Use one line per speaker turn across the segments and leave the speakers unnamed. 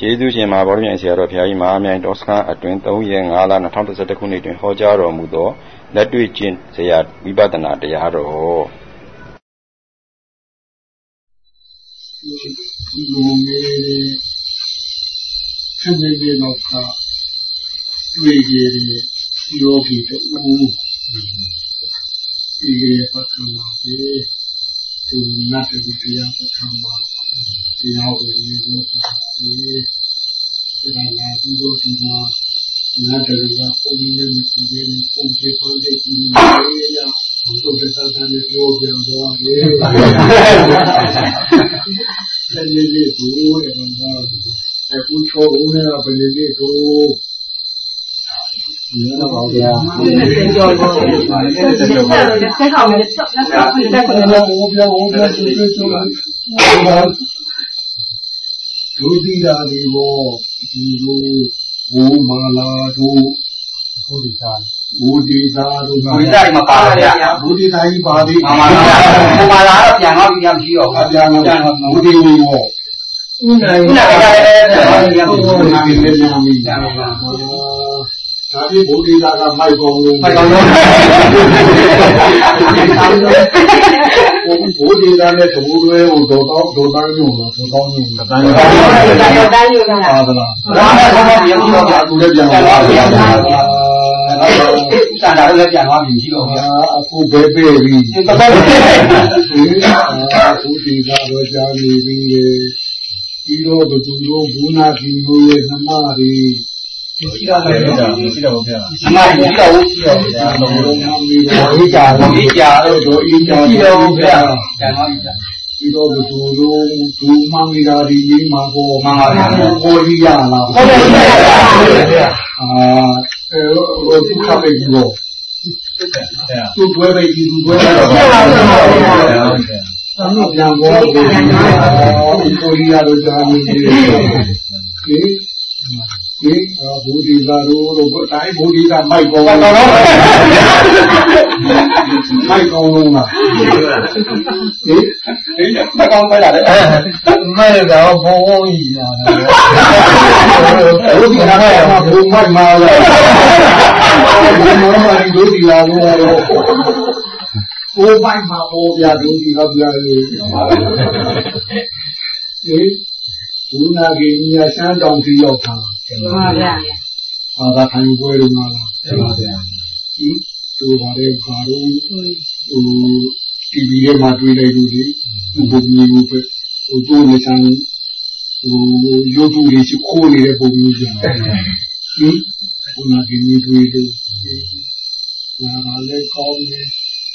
ကျေးဇူးရှင်မဟာဗောဓမြတ်ဆရာတော်ဘုရားကြီးမဟာမြိုင်တော်စခန်းအတွင်3ရက်5လ2011ခုနှစ်တွင်ဟောကြားတော်မူသောလက်တွေ့ကျင့်စရာဝိပဿနာတရားတော်
ဒီလိုမျိုးဆက်နေကြတော့ကတွေ့ကြတဲ့ယောဂီတို့ဒီရေပတ်ကမှာဒီသူနတ်တူတရားပတ်ကမှာ တရားဝင်နေလို့ဒီဒါလာပြီးတော့ဒီမှာနတ်တူကပုံရင်းနဲ့ပုံရင်းနဲ့ပုံချပုံတဲ့ဒီနေရာဘုရားတရားသာနဲ့ပြောပြတော့တယ်ဆက်ရည်ရည်ကိုတဲ့မှာအခုချောဦးနေတာဘယ်နည်းကို
ဒီတော့ပါဗျာဆက်ကြောလို့ဆက်ဆက်ဆက်အောင်ဆက်ဆက်ဆက်ဆက်ကိုလည်း
ဘုရားဘုရားဆွေးဆွေးဆွေးဒုတိယဒီဘောဒီလိုဘူမာလာတို့ဘုရားဘူဒီသာတို့
ဘူဒီသာမပါပါဗျာ
ဘူဒီသာကြီးပါသေး
မှန်ပါဗျာဘူမာလာတော့ပြန်တော့ပြန်မရှိတော့
ဘူးပြန်တော့ဘူဒီဝီဘော
ဥနိုင်ဥနိုင်ရတယ်ဗျာ
ဘုရားဘုရားပြန်ပြန်ပြီ ဒါပြီးဘုရားကမိုက်ကောင်းလို့
မိုက်ကောင်းလို့ဘု
ရားနဲ့သမုဒ္ဒရေကိုဒေါတော့ဒေါတန်းညုံလားဒေါတောင်းညုံလား
တန်းညုံဒေါတန်းညုံလား
ဟာသလားဒါနဲ့ဘာမှပြန်ပြီးတော့အခုလည်းပြန်
သွားပါဗျာစံတာလည်းပြန်သွားပြီရှိတော့ဗျာ
အခုပဲပြေးပြီတော်တော်အခုဒီကတော့ကြာနေပြီဒီတော့ဘသူတို့ဘူးနာကြီးတို့ရဲ့နှမတွေ
ရှိတာလည်းရှိတာပါဗျာအမှန်ရှိတာဟုတ်ရှိတော့ဗျာလုံးလုံးများပြီးတော့အေးကြတော့အေးကြတော့တို့အေးကြရှိတော့ဗျာကျန်ပါပြီဗျာ
ဒီတော့ဘသူတို့ဒူမှန်နေတာဒီကြီးမှာကို
မှန်ပါဗျာ
ကိုကြီးရလား
ဟုတ်တယ်ဗျာ
အာအဲဟိုသူခပ်ပဲကြီးတော့သူတွဲပဲကြီးသူတွဲပဲတော့ဟုတ်ပါဗျာသမီးပြန်ပေါ်ကိုကိုကြီးရတော့ကြာနေတယ် ဟင်ဒီဘူဒီသာတို့တို့တိုင်းဘူဒီကမိုက်ကောင်းတော့မိုက်ကောင်းလုံးလားဟင်
ဟင်မိုက်ကောင်းပဲလား
မိုက်တော့ဘုံဘုံကြီးလားဘူဒီကမိုက်မှာဘုံမိုက်မှာလားဘုံမိုက်ဘူဒီလာလို့ဘိုးပိုက်မှာပေါ်ပြဘူဒီကပြလေဟင် ဘုနာကြီးညာရှမ်းတောင်ကြီးရောက်တာ
မှန်ပါဗျာ
အာသာခံယူပွဲတွေမှာမှန်ပါဗျာဟင်သူပါတယ်ဘာလို့ဟိုတီဗီထဲမှာတွေ့လိုက်လို့ဒီဘုံမျိုးပဲဟိုတို့နေချမ်းဟိုရုပ်တုတွေရှိခိုးနေတဲ့ပုံမျိုးပြန်ဟင်ဘုနာကြီးမျိုးတွေ့လို့ငါလည်းကောင်းတယ်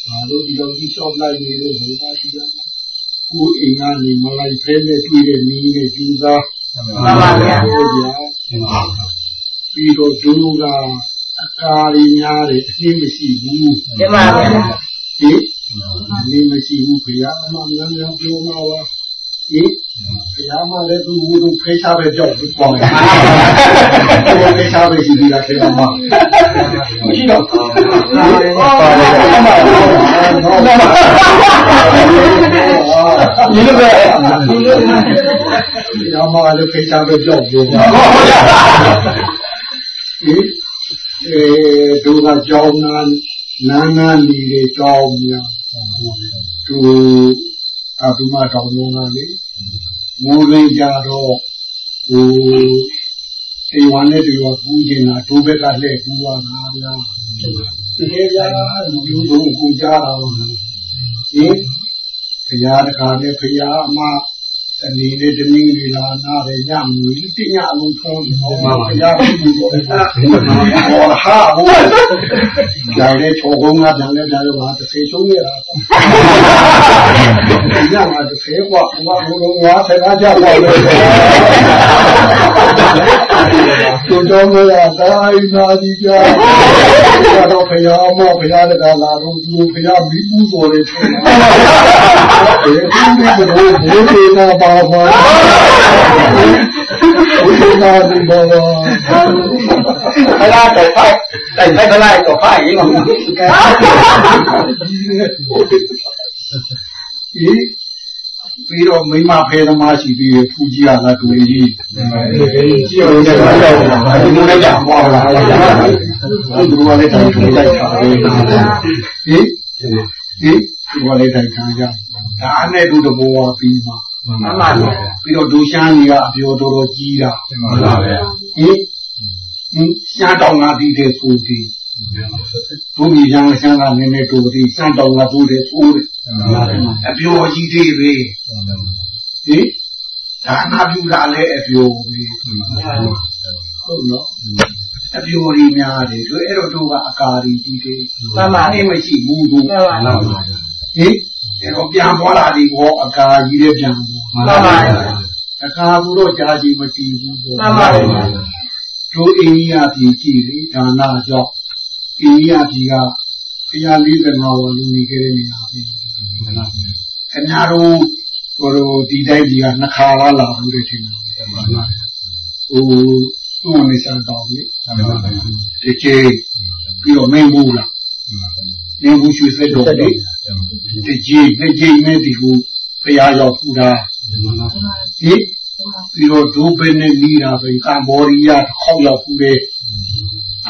ငါတို့ဒီလိုကြီးချော့လိုက်နေလို့ဟိုပါရှိတာ ကိုယ်အိမ်ကနေမလိုက်ဖဲနဲ့တွေ့တဲ့နည်းနဲ့ကျူးသား
မှန်ပါဗျာ
ပြီးတော့ဒုကအကာရီများတယ်အင်းမရှိဘူး
မှန်ပါဗျာ
ဟင်အင်းမရှိဘူးဘုရားအမှန်များများပြောမှာပါ ဟင်ဘုရားမလည်းသူ့ဘုရားဖေးချပဲကြောက်ပြီးပေါ့တယ်ဖေးချပဲရှိပြီးတာခေတ္တမှာ
မရှိတော့
ဒီလိုပဲရမလည်းဖေးချပဲကြောက်ပြီးပါဟင်အဲဒုကကြောင်းနာနာနာနေတဲ့ကြောင်းများသူ အဘိမတော်လုံးကလေမိုးရင်းကြတော့ဟိုအေဝါနဲ့တူကကူးနေတာဒုဘက်ကလှည့်ကူးသွားတာဗျာတကယ်ကြာလူတို့ကူကြတာဟုတ်ဟင်ဘုရားတခါနဲ့ဘုရားအမ တနည်းလေးတနည်းလေးလာနာရရမည်သိညာအလုံးဆုံးတော့မှာပါရပြီပေါ့အဲ့ဒါဘောဟာဘောဒါလေးချိုးကုန်းကဒါလည်းဒါလည်းပါတစ်ဆေချုံးနေတာညမှာတစ်ဆေကွာဘာလို့လုံးဝဆက်သားကြပါလဲသူတော်မလားတိုင်းနာဒီကြတော့ဖရာမဖရာတကလာတော့သူဖရာမိဘူးဆိုတယ်ဒီကိစ္စကိုဘိုးသေးတာပါပါဘုရားဒီဘော
ဘုရားတော့ဖိုက်တိုင်ဖိုက်ပလိုက်တော့ဖိုက်ရင်တော့
ဒီပြီးတော့မိမဖဲသမားရှိပြီးရဖူကြီးရတာတွေ့ကြီးကြည့်အောင်လည်းတော့ဒီလိုလည်းကြောက်ပါလားအဲ့ဒီလိုလည်းတိုင်ထိုးလိုက်တာပဲဟင်ဟင်ဒီလိုလည်းတိုင်ခံကြဒါနဲ့တို့တဘောပြီးမှ မှန်ပါဗျာပြီးတော့ဒူရှမ်းကြီးကအပြောတော်တော်ကြီးတာမှန်ပါဗျာဟင်ဟင်ရှားတောင်ငါပြီးတဲ့ဖူကြီးဘုရားရှမ်းရှမ်းကနည်းနည်းတူပြီးစံတောင်ငါဘူးတဲ့ဖူးတယ်အပြောကြီးသေးပဲဟင်ဒါနာပြူလာလဲအပြောပဲဟုတ်နော်အပြိုရီများတယ်တို့အဲ့တော့တို့ကအကာရီကြီးတယ်မှန်ပါနေမရှိဘူးတို့မှန်ပါဟင်အဲ့ တော့ပြန်သွားလာဒီဘောအကာကြီးတဲ့ပြန်မှန်ပါအကာဘူးတော့ကြာကြီးမတည်ဘူးပေါ့မှန်ပါတို့အိန္ဒိယပြည်ကြည့်လေဒါနာကြောင့်အိန္ဒိယပြည်က145ဝလူနေခဲ့တဲ့နေရာပဲခင်ဗျားတို့ဟိုဒီတိုင်းကြီးကနှစ်ခါလာလာဘူးတဲ့ထင်တယ်ဟိုသူ့အနေစားတော့လေဒီကျေပြီးတော့မင်းဘူးလားမ င်းဘူးရွှေစက်တော့လေဒီကျေဒီကျေနဲ့ဒီကိုဖရာရောက်ဖူတာဟိပြီးတော့ဒိုးပဲနဲ့နီးတာပဲကမ္ဘောဒီးယားတစ်ခေါက်ရောက်ဖူတယ်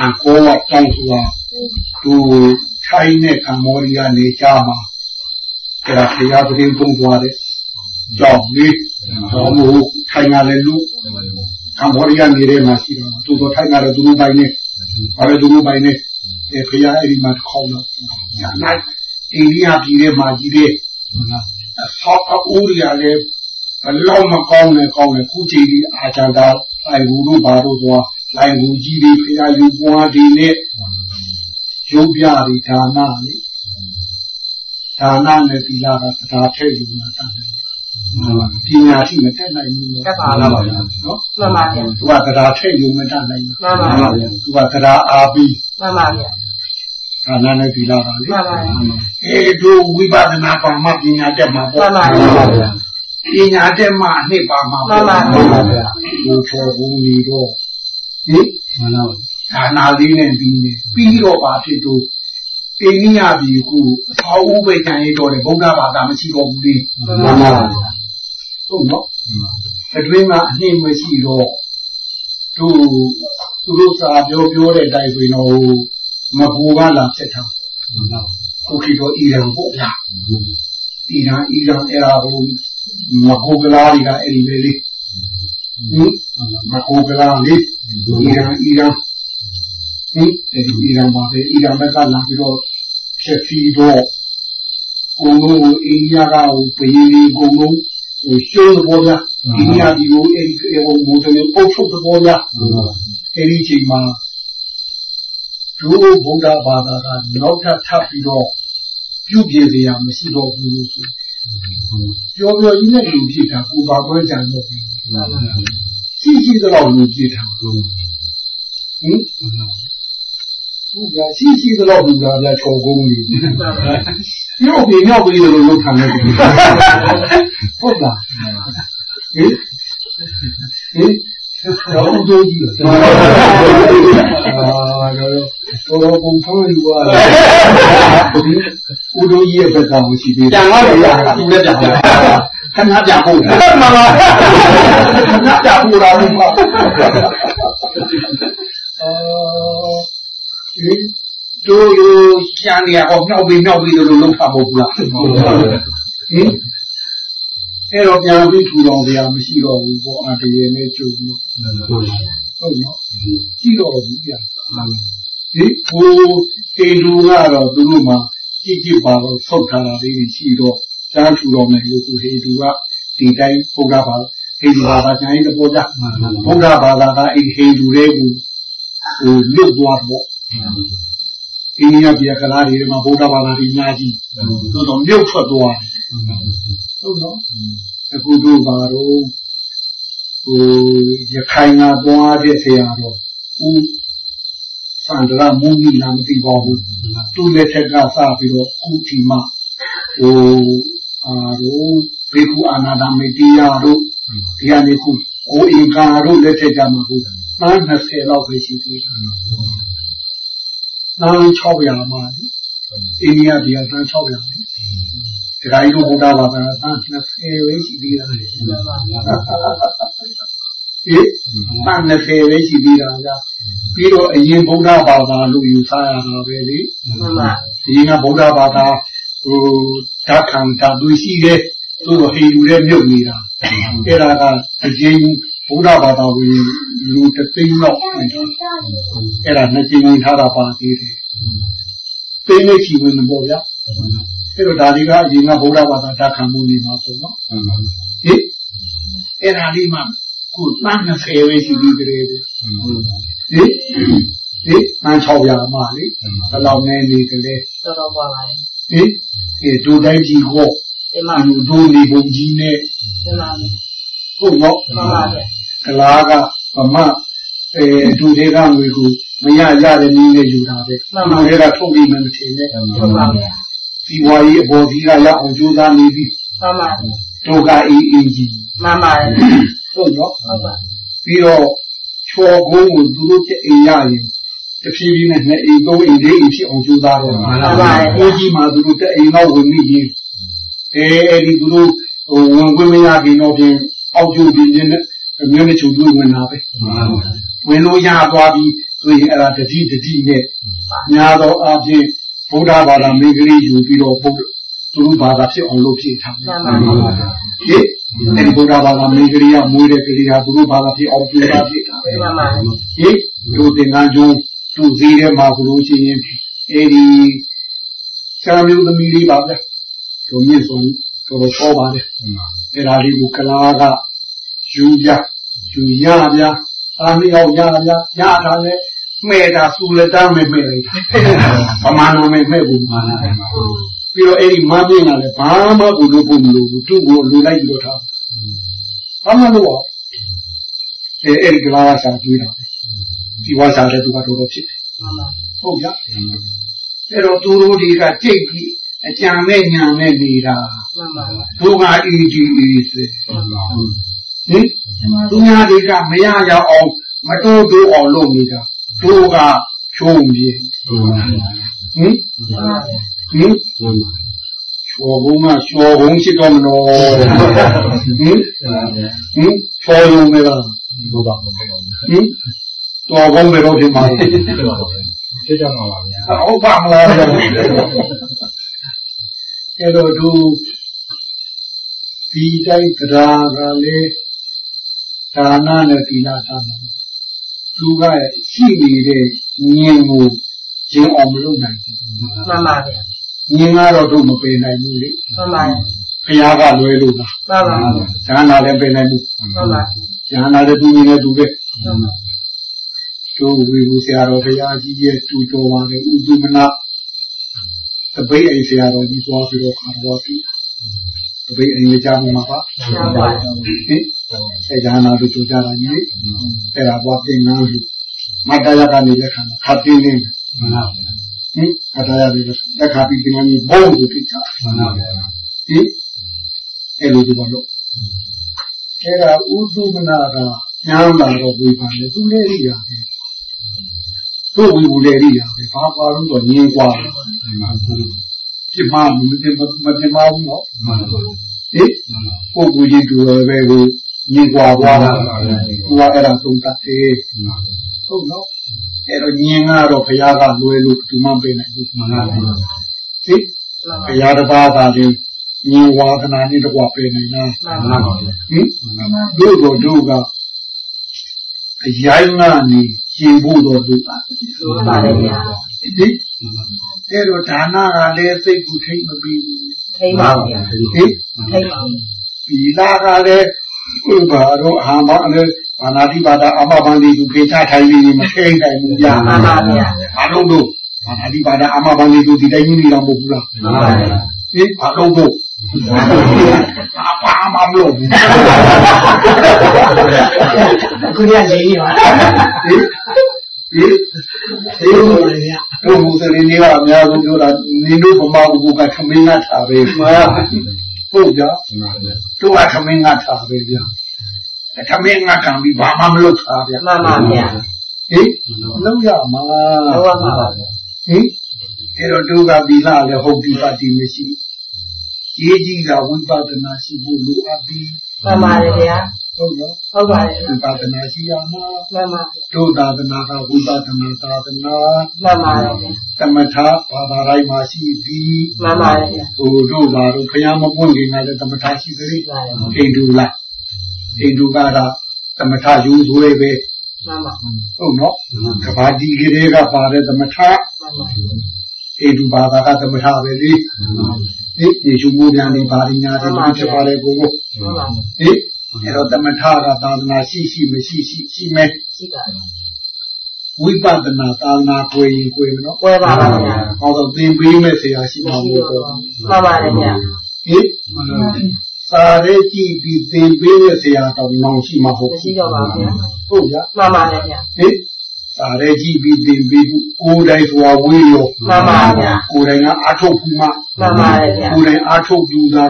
အကောဝတောင်းဆိုတာသူထိုင်းနဲ့ကမ္ဘောဒီးယားနေကြမှာအဲ့ဒါဖရာသတင်းပုံသွားတယ်ကြောင့်လေတော့မဟုတ်ထိုင်းကလည်းလူကမ္ဘောဒီးယားနေရဲမှာရှိတော့သူတို့ထိုင်းကတော့သူတို့ပိုင်နေဘာလဲသူတို့ပိုင်နေ အဲဖရာအဲ့ဒီမှာခေါင်းတော့ညာလိုက်အိန္ဒိယပြည်ထဲမှာကြီးတဲ့အဆောက်အဦတွေကလည်းဘလောက်မကောင်းနဲ့ကောင်းနဲ့ခုချိန်ဒီအာချာတာအိုင်ဘူးတို့ဘာတို့သွားလိုင်ဘူးကြီးတွေဖရာယူပွားဒီနဲ့ရုပ်ပြတွေဒါနလေဒါနနဲ့သီလကတရားထည့်ယူနေတာ ပညာရှိမတက်နိုင်ဘူး
တက်ပါလားနော်မှန်ပါဗျာ
သူကတရားထည့်ယူမတက်နိုင်ဘူး
မှန်ပါဗျာ
သူကတရားအားပြီး
မှန်ပါဗျာ
ဒါနနဲ့သီလပါလေ
မှန်ပါဗျာ
အဲတို့ဝိပဿနာပါမှပညာတက်မှာပေါ့
မှန်ပါဗျာ
ပညာတက်မှအနှစ်ပါမှာ
မှန်ပါဗျာ
ဘုချောဘူးနေတော့ဟင်မှန်ပါဒါနာလေးနဲ့ပြီးနေပြီးတော့ပါဖြစ်တော့ အိန္ဒိယပြည်ကိုအသောဥပိတ်ခံရတော့တယ်ဗုဒ္ဓဘာသာမရှိတော့ဘူးလေ
မှန်ပါဗျာ
ဟုတ်နော်အတွင်းကအနှိမ့်မရှိတော့သူသူတို့စာပြောပြောတဲ့အတိုင်းဆိုရင်တော့မဘူကလာဖြစ်တာဟုတ်ကဲ့တော့အီရန်ပေါ့ဗျာအီရန်အီရန်အဲ့ဒါဟိုမဘူကလာတွေကအဲ့ဒီလေလေဟင်မဘူကလာလေအီရန်အီရန်ဟင်အဲ့ဒီအီရန်ပါပဲအီရန်ဘက်ကလာပြီးတော့ ဖြစ်ပြီးတော့ကိုယ်တို့အိန္ဒိယကဟိုပြည်ကြီးကိုယ်တို့ရှင်းသဘောဗျာအိန္ဒိယဒီကိုအဲ့ဒီဟိုမိုးတယ်အုပ်ချုပ်သဘောဗျာအဲ့ဒီချိန်မှာဒုဗုဒ္ဓဘာသာကနောက်ထပ်ထပ်ပြီးတော့ပြုပြင်စရာမရှိတော့ဘူးလို့ဆိုပြောပြောကြီးနဲ့လူပြစ်တာကိုပါပွဲကြံတော့ပြီရှိရှိတော့လူပြစ်တာဟင် ဟုတ်ကဲ့ရှိရှိတော့ဘူးလားဗျာချော်ကုန်းကြီးမြောက်ပြီမြောက်ပြီလို့လုပ်ထားတယ်ဟုတ်လားဟင်ဟင်တော့ဦးတို့ကြီးအာတော့တော့ဘုံဖမ်းယူပါဦးတို့ကြီးရဲ့ဘက်ကမရှိသေး
ဘူးပြန်သွားတယ်ဗျာသူလည်းပြန်ပြ န်ခဏပြန်ဖို့မှန်ပါပါခဏပြန်ဖို့လားဘုရား
အာတို့လိုရှာနေရဟောမြောက်ပြီးမြောက်ပြီးလို့လုံးထားဖို့ဘူးလားဟင်အဲ့တော့ပြန်ပြီးထူတော်ဗျာမရှိတော့ဘူးပေါ့အတရေနဲ့ကျုပ်လို့ဟုတ်နော်ကြည့်တော့ဘူးဗျာဒီဟိုတေလူကတော့သူတို့မှာကြည့်ကြည့်ပါတော့ဆုတ်ထားတာလေးရှိတော့တန်းထူတော်မယ်လို့သူဟေတူကဒီတိုင်းဘုရားပါဟေတူဘာသာကျန်တဲ့ပေါ်ကြဘုရားဘာသာကအဲ့ဟေတူတွေကိုဟိုလွတ်သွားတော့ အိန္ဒိယပြည်ကလာတွေမှာဗုဒ္ဓဘာသာတွေအများကြီးသို့တော့မြုပ်ထွက်သွားတယ်ဟုတ်နော်အခုတို့ပါတော့ဟိုရခိုင်ကပွားတဲ့ဆရာတော်ဦးစန္ဒရာမူနီလာမသိပါဘူးသူ့လက်ထက်ကစပြီးတော့ခုဒီမှာဟိုအာတို့ဘေကုအာနာဒမေတိယတို့ဒီအနေခုကိုအင်္ဂါတို့လက်ထက်ကမှဟိုတန်း20လောက်ပဲရှိသေးတယ်တ န်း600မှာအိန္ဒိယပြည်ကတန်း600ဒါကြီးတို့ဘုရားဘာသာသံ20ပဲရှိသေးတာလေဟေးသံ20ပဲရှိသေးတာဗျာပြီးတော့အရင်ဗုဒ္ဓဘာသာလို့ယူဆရတာပဲလေ
မှန်ပါ
ဒီကဗုဒ္ဓဘာသာဟိုဓာတ်ခံဓာတ်သူရှိတဲ့သူတို့ဟိန္ဒူရဲ့မြုပ်နေတာအဲ့ဒါကအရင် ဗုဒ္ဓဘာသာဝင်လူတသိန်းလောက်အဲ့ဒါနှစ်ကြိမ်ထားတာပါသေးတယ်သိနေချီဝင်ပေါ့ဗျာအဲ့တော့ဒါဒီကအရင်ကဗုဒ္ဓဘာသာဓာတ်ခံမှုနေမှာပေါ့နော်ဟင်အဲ့ဒါလေးမှကိုသန်း20ပဲရှိသေးတယ်ဟင်ဟင်အန်600မှလေဘယ်လောက်နေနေကြလဲ
တော်တော်ပါပါ
ဟင်အဲဒိုတိုင်းကြီးဟော
ဒီမှာ
ဒိုနေပုံကြီးနဲ့
ဒီမှာ
ဟုတ်တော့
မှန်ပါဗျာ
ကလားကဗမာအဲဒူတွေကငွေကိုမရရတဲ့နည်းနဲ့ယူတာပဲမှန်ပါဗျာထုတ်ပြီးမှမထင်နဲ့
ဟုတ်ပါဗျာ
ဒီဝါကြီးအပေါ်ကြီးကရအောင်ကြိုးစားနေပြီ
မှန်ပါ
ဒုက္ခအေးအေးကြီး
မှန်ပါ
ဟုတ်တော့
ဟုတ်ပါ
ပြီးတော့ချော်ကုန်းကိုသူတို့တအိမ်ရရင်တဖြည်းဖြည်းနဲ့နှစ်အိမ်သုံးအိမ်လေးအိမ်ဖြစ်အောင်ကြိုးစားတော့မှန်ပါကိုကြီးမှသူတို့တအိမ်တော့ဝင်မိရင်အဲအဲ့ဒီသူတို့ဟိုဝင်ခွင့်မရခင်တော့ပြင်အောက်ကျပြီးနေ နဲ့မျက်နှာချုပ်ပြီးဝင်လာပဲဝင်လို့ရသွားပြီဆိုရင်အဲ့ဒါတတိတတိနဲ့ညာတော့အပြင်ဗုဒ္ဓဘာသာမိဂရိယူပြီးတော့ဘုသူတို့ဘာသာဖြစ်အောင်လုပ်ဖြစ်ထားတယ်ဟင်အဲဒီဗုဒ္ဓဘာသာမိဂရိယမွေးတဲ့ကလေးဟာသူတို့ဘာသာဖြစ်အောင်ပြုတာဖြစ်တာဟင်တို့သင်္ကန်းကျုံးသူ့သေးထဲမှာဆိုလို့ရှိရင်အဲဒီဆရာမျိုးသမီးလေးပါဗျတို့မြင့်ဆုံးတော်တော်ပေါ်ပါတယ်အဲဒါလေးကိုကလားက ယူပြယူရပြအားမရောက်ရပြရတာလေမဲ့တာစူလက်တမ်းမဲ့မဲ့လိုက်တာပမာဏမဲ့မဲ့ဘူးမာနပြီးတော့အဲ့ဒီမပြင်းလာလေဘာမှကိုလို့ဖို့မလို့ဘူးသူ့ကိုလူလိုက်ပြီးတော့ထားဘာမှလို့အဲအဲ့ဒီကလာဆာကြည့်တာဒီဝါစာတဲ့သူကတော်တော်ဖြစ်တယ်ဟုတ်ကြအဲ့တော့သူတို့တွေကကြိတ်ပြီးအကြံနဲ့ညာနဲ့နေတာဘုရားအီဒီအီစေ ဟင်သူများတွေကမရရအောင်မတိုးတိုးအောင်လုပ်နေတာတို့ကဖြုံးပြေဟင်ဟင်ချောဘုံကချောဘုံဖြစ်တော့မလို့ဟင်ဟင်ချောရုံပဲလားဟုတ်ပါဘူးဟင်တော်ကောင်းပဲတော့ဖြစ်မှာ
ဖြစ်ကြမှာပါဗျာ
ဟုတ်ပါမလားအဲ့တော့သူဒီတိုင်းတရားကလည်း ဒါနနဲ့သီလသာမယ်သူကရှိနေတဲ့ဉာဏ်ကိုကျင်းအောင်မလုပ်နိုင်ဘူး
မှန်ပါဗျာဉာဏ်
ကတော့တို့မပယ်နိုင်ဘူးလေ
မှန်ပါ
ဘုရားကလွယ်လို့လား
မှန်ပါ
ဉာဏ်နာလည်းပယ်နိုင်ဘူး
မှန်ပါဉာ
ဏ်နာလည်းသူမြင်နေသူပဲမှန်ပါတို့ဝေဘူးဆရာတော်ဘုရားကြီးရဲ့တူတော်ပါလေဥဒုမနာတပိတ်အိမ်ဆရာတော်ကြီးသွားပြီးတော့ခါတော်ပြီ တပိတ်အိမ်မကြဘူးမှာပါမှန်ပါဟင်အဲဒါနာတို့ကြိုးစားတာကြီးအဲ့ဒါဘာပြင်နာလို့မတရားကနေလက်ခံခပ်တင်းနေမှန်ပါဗျာဟင်အတရားတွေလက်ခါပြီးပြင်နေဘုံကိုတိချမှန်ပါဗျာဟင်အဲ့လိုဒီဘာလို့အဲ့ဒါဥဒုမနာကညာလာတော့ဝေဖန်တယ်သူလည်းရိယာပဲတို့ဝေဘူးလည်းရိယာပဲဘာပါလို့တော့ငင်းกว่า ပြမမမတင်မတင်ပါဘူးနော်ဟင်ကိုကိုကြီးတူတော်ပဲကိုမြင်ကွာသွားတာသူကအဲ့ဒါသုံးတတ်တယ်ဟုတ်နော်အဲ့တော့ညင်ကတော့ဘုရားကလွယ်လို့ဒီမှမပေးနိုင်ဘူးမှန်ပါပါဟိဘုရားတစ်ပါးသာရင်ညင်ဝါဒနာနဲ့တကွာပေးနိုင်လားမှန်ပါပါဟင်တို့တို့တို့က အရိုင်းကနေကျင်ဖို့တော့လိုပါတယ်
ဟုတ်ပါတယ်ဗျာ
ဒီအဲ့တော့ဒါနကလည်းစိတ်ကိုထိမ့်မပြီးဘူး
ထိမ့်ပါဗျာဟင်ထိမ့်ပါ
ဒီလာကလည်းဥပါတော့အာမလည်းဘာနာတိပါဒအမဘန္တိသူဖေချထိုင်ပြီးမထိန်နိုင်ဘူးဗျာ
မှန်ပါဗျာ
ဘာလို့လို့ဘာနာတိပါဒအမဘန္တိသူဒီတိုင်းကြီးတော့မဟုတ်ဘူးလား
မှန်ပါဗျာ
ဟင်ဘာလို့လို့ ဘာပါမမလို့
ခုရရေးပါဟင်
ဟင်ဒီလိုလေတို့မူစလင်တွေကအများဆုံးပြောတာနင်တို့ဗမာဘူကခမင်းကထားပဲမှာဟုတ်ကြတို့ကခမင်းကထားပဲဗျာခမင်းကကံပြီးဘာမှမလုပ်ထားဗျာ
မှန်ပါဗျာ
ဟင်လုပ်ရမှာ
လုပ်ရမှာပါဗျာ
ဟင်အဲ့တော့တို့ကဒီလာလည်းဟုတ်ဒီပါတီမရှိ ရေးကြည့်တာဝိပဿနာရှိဖို့လိုအပ်ပြီ
မှန်ပါတယ်ဗျာ
ဟုတ်နော်
ဟုတ်ပါတယ်
ဝိပဿနာရှိရမှာ
မှန်ပါ
တို့သာသနာကဝိပဿနာသာသနာ
မှန်ပါတယ်ဗျာ
သမထဘာသာတိုင်းမှာရှိသည်
မှန်ပါတယ်ဗျာ
ဟိုတို့ဘာတို့ဘုရားမပွင့်ခင်ကလည်းသမထရှိသေးတယ်
ပါတယ်
ဟိန္ဒူလားဟိန္ဒူကတော့သမထယူသွေးပဲ
မှန်ပါမှန်
ဟုတ်နော်ကဘာဒီကလေးကပါတဲ့သမထ
ပါ
ဟိန္ဒူဘာသာကသမထပဲလေ ဒီယေရှုမိုးပြန်နေပါရညာတွေဖြစ်ပါလေကိုကို
မှန်ပါ
ဟိအဲ့တော့သမထကသာသနာရှိရှိမရှိရှိရှိမယ်
ရှိပါတယ်
ဝိပဿနာသာသနာကိုရင်ကိုယ်မနော်
ပွဲပါပါဗျာ
ဟောတော့သင်ပေးမဲ့ဆရာရှိမှာ
ရှိ
မို့
တော့
တော့
မှန်ပါတယ်ဗျာ
ဟိစာရဲကြည့်ပြီးသင်ပေးတဲ့ဆရာတော်နောင်ရှိမှာဟုတ်
မရှိတော့ပါဗျာ
ဟုတ်လား
မှန်ပါတယ်ဗျာ
ဟိ စာရဲကြည့်ပြီးသင်ပေးဖို့ကိုယ်တိုင်စွာဝေးရော
မှန်ပါဗျာ
ကိုယ်တိုင်ကအထုတ်ဘူးမှ
မှန်ပါတယ်ဗျာ
ကိုယ်တိုင်အထုတ်ဘူးသာ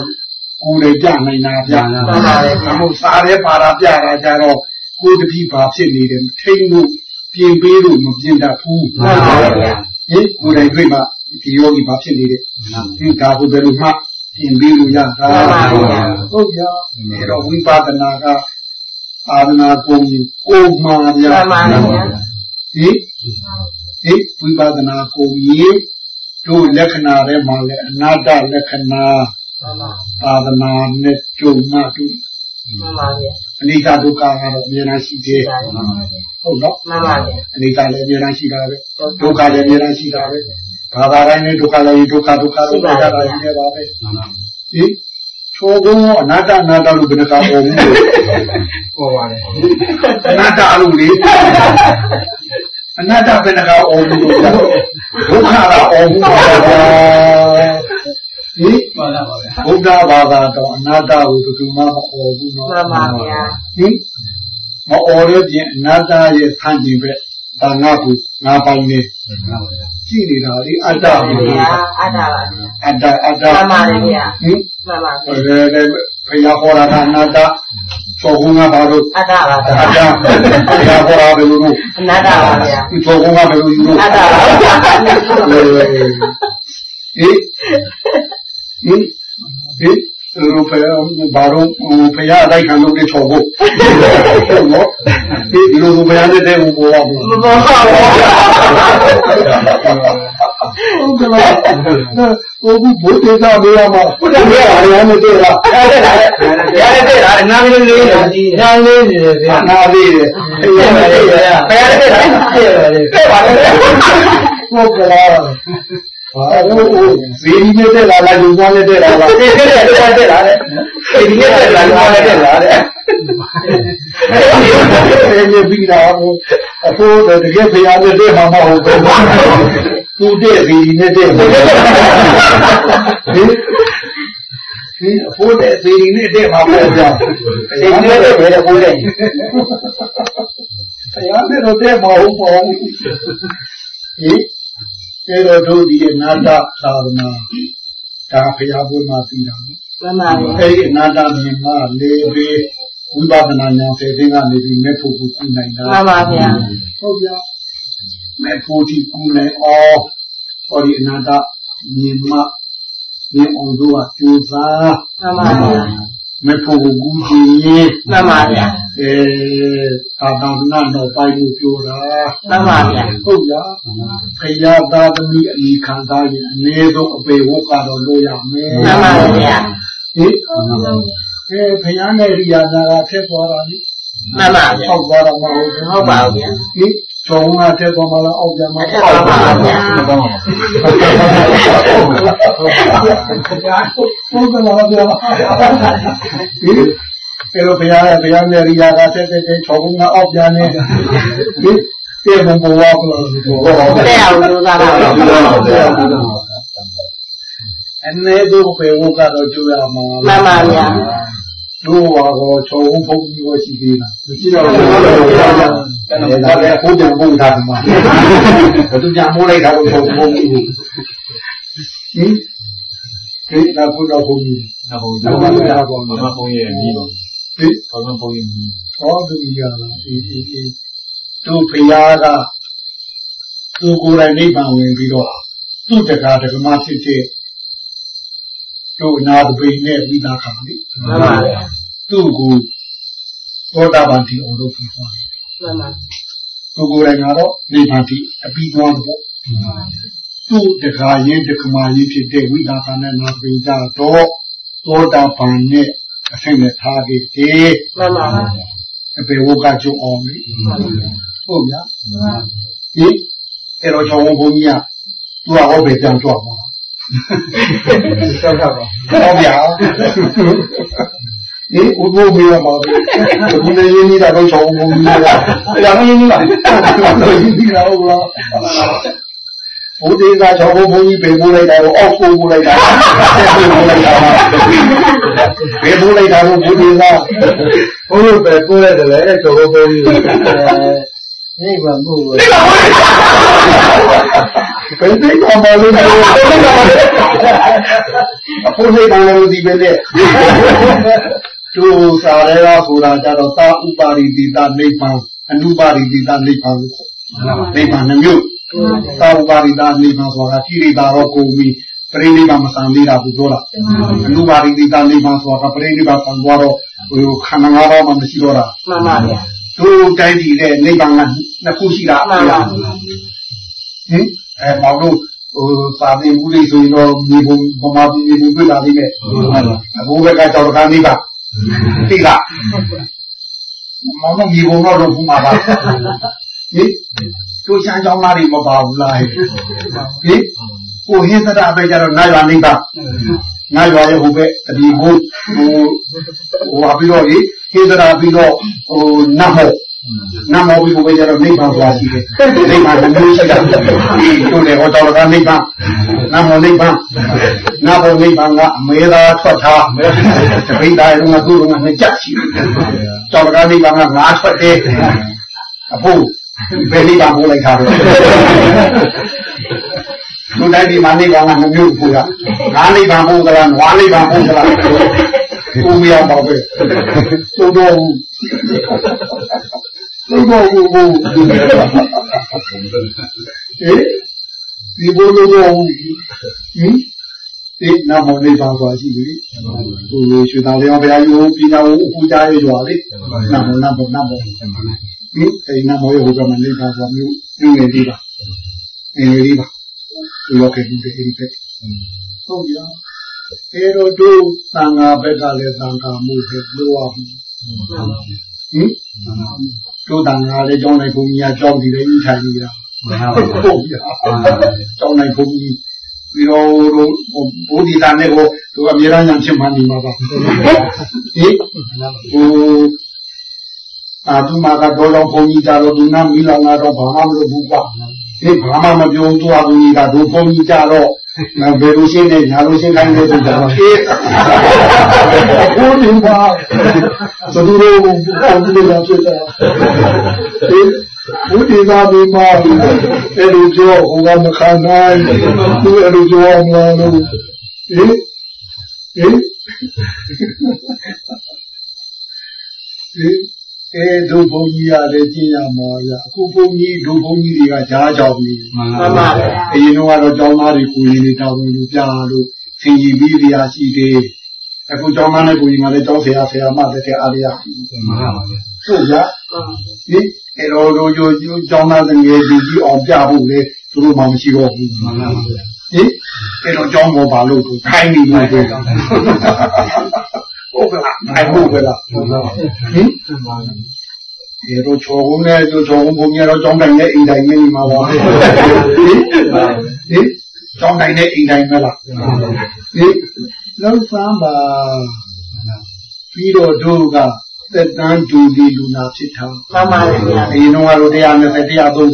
ကိုယ်တိုင်ကြနိုင်တာဗျာ
မှန်ပါတယ်ဗျာ
အမို့စာရဲပါတာပြတာကြတော့ကိုယ်တပည့်ပါဖြစ်နေတယ်ထိန်းလို့ပြင်ပေးလို့မပြင်တတ်ဘူး
မှန်ပါတယ်ဗျာ
ဟင်ကိုယ်တိုင်တွေ့မှဒီယောဂီဘာဖြစ်နေတယ်ဒီဒါကိုဘယ်လိုမှပြင်ပေးလို့ရတာ
မှန်ပါဗျာ
ဟုတ်ရအဲ့တော့ဝိပဿနာကအာရဏကုံကိုမာဗျာ
မှန်ပါတယ်ဗျာ
ဟင်ဟင်ဝိပဿနာကိုရင်တို့လက္ခဏာထဲမှာလည်းအနာတ္တလက္ခဏာ
မှန်ပါ
သာသနာနဲ့ကြုံမှတွေ့
မှန်ပါဗျာ
အနိစ္စဒုက္ခကတော့အများကြီးရှိသေး
ရှိပါတယ်မှန်ပါဗျာ
ဟုတ်နော်
မှန်ပါဗျာ
အနိစ္စလည်းအများကြီးရှိတာပဲဒုက္ခလည်းအများကြီးရှိတာပဲဘာသာတိုင်းနဲ့ဒုက္ခလည်းဒုက္ခဒုက္ခလို့ပြောကြတာရှိနေပါပဲဟင် ချိုးကုန်းအနာတ္တအနာတ္တလို့ဘယ်နှကောင်အောင်ဘူး
ပေါ်ပါတယ်
အနာတ္တလို့လေအနာတ္တဘယ်နှကောင်အောင်ဘူးလို့ပြောဒုက္ခကအောင်ဘူးပါပါဟင်
ပါလာပါဗျာ
ဘုရားဘာသာတော့အနာတ္တကိုဘယ်သူမှမအော်ဘူးနော်
မှန်ပါဗျာ
ဟင်မအော်ရခြင်းအနာတ္တရဲ့ဆန့်ကျင်ဘက် ဒါငါ့ကိုငါပိုင်နေ
မှန်ပါဗျာ
ကြည့်နေတာလေအတ္တ
မှန်ပါဗျာအတ္တပါဗျာ
အတ္တအတ္တ
မှန်ပါတယ်ဗျာ
ဟင်
မှန်ပါဗျာ
အဲဖယားဟောတာကအနာတ္တသောကုငါဘာလို့
အတ္တပါ
အ
ဗျာ
တ္တဖယားဟောတာဘယ်လိုလုပ်
အနတ္တပါဗျာ
သောကုငါဘယ်လိုယူလို့
အတ္တပါဗျာ
ဟေးဟင်ဟ င်ရူပယဘာလို့ဖယားလိုက်ခံလို့တဲ့ချောဖို့ဟုတ်နော်ဒီလိုလိုဖယားနဲ့တဲ့ဘောပါဘူး
မပေါ်ပါဘူး
ဟုတ်ကဲ့ဟိုဘူးဘုရားမေးရမှာဘုရားမေးရတယ်မသိလား
ရရတဲ့လားငါမင်းလေးငါလေးနေတယ်ဗျာ
နာလေးတယ်
ရရတယ်ဗျာဘယ်ရတဲ့လားတဲ့ပါလေ
ဟုတ်ကဲ့ဟာဟိုဟို ဇီဒီနဲ့တက်လာလားဂျုံသွားနဲ့တက်လာလား
ဒီကနေ့တက်တက်လာတဲ့ဒီနေ့တက်လာလာတက်လာတဲ့
အဲ့ဒီပြီးတာဟိုအဖိုးတကယ်ဖရားနဲ့တက်မှာမဟုတ်ဘူးသူတက်ဇီဒီနဲ့တက်မှာဟင်ဒီအဖိုးတဲ့ဇီဒီနဲ့တက်မှာပေါ့ဗျာ
ဒီနေ့တက်ပဲကိုတဲ့
ဖရားနဲ့တော့တက်မှာဟုတ်ပါဘူးဟင် အဲ့တော့တို့ဒီအနာတ္တသာသနာဒါဖရားဘုရားပြီးတာနော်
မှန်ပါဗျာ
အဲ့ဒီအနာတ္တမြင်မှလေးပြီးဝိပဿနာဉာဏ်စေသိကနေပြီးမဲ့ဖို့ကိုကုနိုင်တာ
မှန်ပါဗျာ
ဟုတ်ဗျာမဲ့ဖို့ဒီကုနိုင်အောင်ဟောဒီအနာတ္တမြင်မှမြင်အောင်တို့ကကြိုးစား
မှန်ပါဗျာ
မဲ့ဖို့ကိုကုကြည့်ရင်
မှန်ပါဗျာ
အဲအာသာနာတော့ပိုင်လို့ပြောတာ
မှန်ပါဗျာ
ဟုတ်ဗျာခရသာသမီအမိခံသားရင်အနည်းဆုံးအပေဝတ်ကတော့လို့ရမယ်
မှန်ပါဗျာ
ဟင်အဲဘုရားနဲ့ရိယာနာကထက်သွားတာလေ
မှန်ပါဗျာ
အောက်သွားတော့မဟုတ်ဘူး
ဟုတ်ပါဘူးဗျာ
ဒီ ကျောင်းကထက်သွားမှလားအောက်ကြမှာ
အထက်ပါပါဗျာ
တော့
ဟုတ်ကဲ့ပါဗျာဒီအဲလိုဘုရားရဲ့ဘုရားနဲ့ရိယာကထက်တဲ့ကျောင်းကအောက်ပြန်နေဒီတေဘုံဘဝကလို့ပြောတာ
တဲ့အောင်လို့သာပါဗျာ
အနေတို့ပေဝကတော့ကျူရမှာ
မှန်ပါဗျာ
တို့ဟာတော့ချုံဖုန်းကြီးကိုရှိသေးလားမရှိတော့ဘူးဒါလည်းဘုရားဘုရားမှာဘုရားမိုးလိုက်တာကိုချုံဖုန်းကြီးဟင်ဒီတော့ဘုရားဘုန်းကြီး
ဒါဘုရားဘုရားဘုရားဘုန်းရဲ့ပြီးပါ
ဒီ
ဘုရားဘုန်းရဲ့ပြီး
ဟောသူကြီးကလားဒီဒီဒီတို့ဖရာကသူကိုယ်တိုင်နိဗ္ဗာန်ဝင်ပြီးတော့သူ့တကားတက္ကမဖြစ်တဲ့တို့နာတပိနဲ့ဝိသခာလေ
မှန်ပါဗျာ
သူ့ကိုသောတာပန်တိအောင်လုပ်ပြီးသွားတယ်
မှန်ပါ
သူကိုယ်တိုင်ကတော့နိဗ္ဗာန်တိအပြီးသွားတယ်ပေါ့သူ့တခါရင်တခမာရင်ဖြစ်တဲ့ဝိသခာနဲ့နာတပိကြတော့သောတာပန်နဲ့အဆင့်နဲ့ထားခဲ့တယ်
မှန်ပါဗျာ
အပေဝကကျုံအောင်လေဟုတ်ဗျာဟင်အဲ့တော့ချောင်းဘုန်းကြီးကသူကဟောပဲကြံတော့မှာ
ဆောက်တာပါ
ဟုတ်ဗျာ ဟင်ဥပ္ပိုလ်မေးရမှာပဲဒီနေ့ရင်းနေတာတော့ချောင်းဘုန်းကြီးက
ဒါမှမင်းကြီးပါ
ဘုဒေသာချောင်းဘုန်းကြီးပြင်ပို့လိုက်တာကိုအောက်ပို့ပို့လိုက်တာပို့လိုက်တာဘယ်ပို့လိုက်တာလို့ဘုဒေသာ
ဘုန်းကြီးပဲကိုလိုက်တယ်လေအဲ့ကျော်ဘုန်းကြီးနိဗ္ဗာန်ကို
ဘယ်သိကမှလို့အဖို့စိတ်ကလည်းဒီပဲနဲ့ သူစာရဲကဆိုတာကြတော့သာဥပါရိတိတနိဗ္ဗာန်အနုပါရိတိတနိဗ္ဗာန်ကိုနိဗ္ဗာန်နှမျိုးသာဥပါရိတနိဗ္ဗာန်ဆိုတာကိရိတာတော့ကိုပြီးပရိနိဗ္ဗာန်မဆံသေးတာဘူးပြောတာအနုပါရိတိတနိဗ္ဗာန်ဆိုတာပရိနိဗ္ဗာန်ဆံသွားတော့ဟိုခန္ဓာငါးပါးမှမရှိတော့တာ
မှန်ပါဗျာ
သူတိုင်းပြည်တဲ့နိဗ္ဗာန်ကနှစ်ခုရှိတာ
မှန်ပါ
ဟင်အဲမောင်တို့ဟိုစာသင်မှုလေးဆိုရင်တော့မြေပုံဗမာပြည်မြေပုံတွေ့လာသေးတယ်အခုဘက်ကကြောက်တကားနေပါ သိလားမောင်တို့မြေပုံတော့တော့ဘုမှာပါဟင်သူချမ်းကြောင်းသားတွေမပါဘူးလားဟင်ကိုဟင်းသရပဲကြတော့နိုင်ပါနေပါနိုင်ပါရဲ့ဟိုဘက်တတိဘုဟိုဟိုအပြီးတော့လေဟင်းသရပြီးတော့ဟိုနတ်ဟုတ် နတ်မောပြီးကိုပဲကြတော့နိဗ္ဗာန်သွားရှိတယ်နိဗ္ဗာန်ကမျိုးရှိတာဒီတို့လေဟောတော်ကနိဗ္ဗာန်နတ်မောနိဗ္ဗာန်နတ်မောနိဗ္ဗာန်ကအမေသာထွက်ထားတပိဋ္ဌာယကသူ့ကနှစ်ကြရှိတယ်တော်ကနိဗ္ဗာန်ကငါးထွက်တယ်အဖို့ဘယ်နိဗ္ဗာန်ပို့လိုက်တာတော့သူတိုင်းဒီမှာနိဗ္ဗာန်ကနှမျိုးပို့ရငါးနိဗ္ဗာန်ပို့ကလားနွားနိဗ္ဗာန်ပို့ကလားကိုမရပါပဲသို့တော့ သို့တော့ဘူးဘူးဟေးဒီဘုလိုတော့ဟင်ဒီနာမနိဗ္ဗာန်သွားရှိပြီဟိုရွှေသားလေးအောင်ဘုရားကြီးကိုပြည်တော်ကိုပူဇာရရွာလေနာမနာမနာမဟင်အဲဒီနာမရဲ့ဟိုကမနိဗ္ဗာန်သွားမျိုးပြည့်နေသေးတာအဲဒီပါဒီလိုကတည်းကဒီပဲဟုတ်ရအဲတော့တို့သံဃာဘက်ကလည်းသံဃာမှုပဲလို့အောင်ဟင် တို့တန်ဃာလည်းကြောင်းနိုင်ဘုံကြီးကကြောင်းဒီလည်းဤထိုင်နေတာဟုတ်ပြီကြောင်းနိုင်ဘုံကြီးပြီးတော့ဘုဒ္ဓတာနဲ့ကိုသူအမြဲတမ်းညံဖြစ်မှနေမှာပါဟင်ဟိုအာသူမကတော့လောဘုံကြီးကြတော့သူနာမီလောင်လာတော့ဘာမှမလုပ်ဘူးကွာဒီဘာမှမပြောသူအဘုံကြီးကဒုဘုံကြီးကြတော့ ငါဘယ်လိုရှင်းနေညာလိုရှင်းခိုင်းနေတယ်ကြတော့ဟေးဘုန်းကြီးပါသဒူရောဘုန်းကြီးကဖြစ်တာဟေးဘုဒ္ဓသာဘိမာအဲ့လိုပြောဟိုကမခံနိုင်သူအဲ့လိုပြောအောင်လားလို့ဟေးဟေးဟေး အဲဒုဘုံကြီးရလည်းကျင့်ရမှာရအခုဘုံကြီးဒုဘုံကြီးတွေကကြားကြောင်နေ
မှန်ပါဗျာ
အရင်တော့ကျောင်းသားတွေကိုရင်းနေတောင်းလို့ပြလို့သင်ကြီးပြီးတရားရှိတယ်အခုကျောင်းသားနဲ့ကိုရင်ကလည်းကျောင်းဆရာဆရာမတဲ့တဲ့အားရဟုတ်ကြဒီအဲ့တော့တို့ကျောင်းသားငယ်ကြီးကြီးအောင်ပြဖို့လေသူတို့မှမရှိတော့ဘူးဟင်အဲ့တော့ကျောင်းပေါ်ပါလို့သူခိုင်းနေမှာပဲ ဟုတ်ကလားအဲ့ဟုတ်ကလားဟင်ဒီတော့ချောင်းနဲ့တို့ချောင်းဘုံရတော့ကျောင်းတိုင်းနဲ့အိမ်တိုင်းနဲ့နေမှာပါဟင်ဟင်ကျောင်းတိုင်းနဲ့အိမ်တိုင်းပဲလားဟင်လောက်စမ်းပါပြီးတော့တို့ကသက်တမ်းဒူဒီလူနာဖြစ်တာ
မှန်ပါဗျာ
အရင်တော့120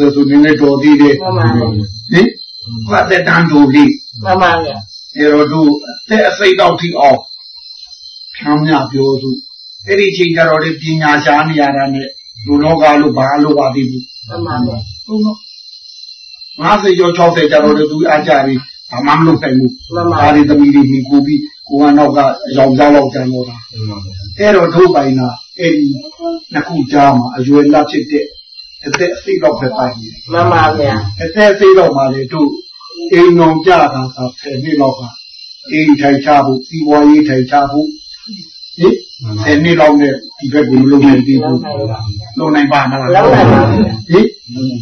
130ဆိုနည်းနည်းတော်သေးတယ်
မှန်ပါဗျာ
ဟင်ဘာသက်တမ်းဒူဒီ
မှန်ပါဗျာ
အဲတော့တို့တဲ့အစိတ်တော့ထိအောင် ဖြမ်းမြပြောစုအဲ့ဒီချိန်ကျတော့လေပညာရှားနေရတာနဲ့လူလောကလို့ဘာလို့ပါသေးဘူး
မှန်ပါဗျာ
ဟုတ်နော်50ကျော်60ကျတော့လေသူအားကြပြီဘာမှမလုပ်နိုင်ဘူး
မှန်ပါ
ဒါတွေသမီးတွေမိကိုပြီးကိုကနောက်ကရောင်စားလောက်ကြံတော့တာအဲ့တော့တို့ပိုင်တာအဲ့ဒီနှစ်ခုကြားမှာအရွယ်လက်ဖြစ်တဲ့အသက်အစိတ်တော့ပဲပိုင်နေတယ်
မှန်ပါဗျာ
အသက်အစိတ်တော့မှလေတို့အိမ်တော်ကြတာသာ10နှစ်လောက်ကအိမ်ထိုင်ချဖို့စီးပွားရေးထိုင်ချဖို့ ဟင်ဆယ်နှစ်လောက်နဲ့ဒီဘက်ကိုမလုပ်နိုင်သေးဘူးလုပ်နိုင်ပါမလား
လောက်နိုင်ပါဘူး
ဟင်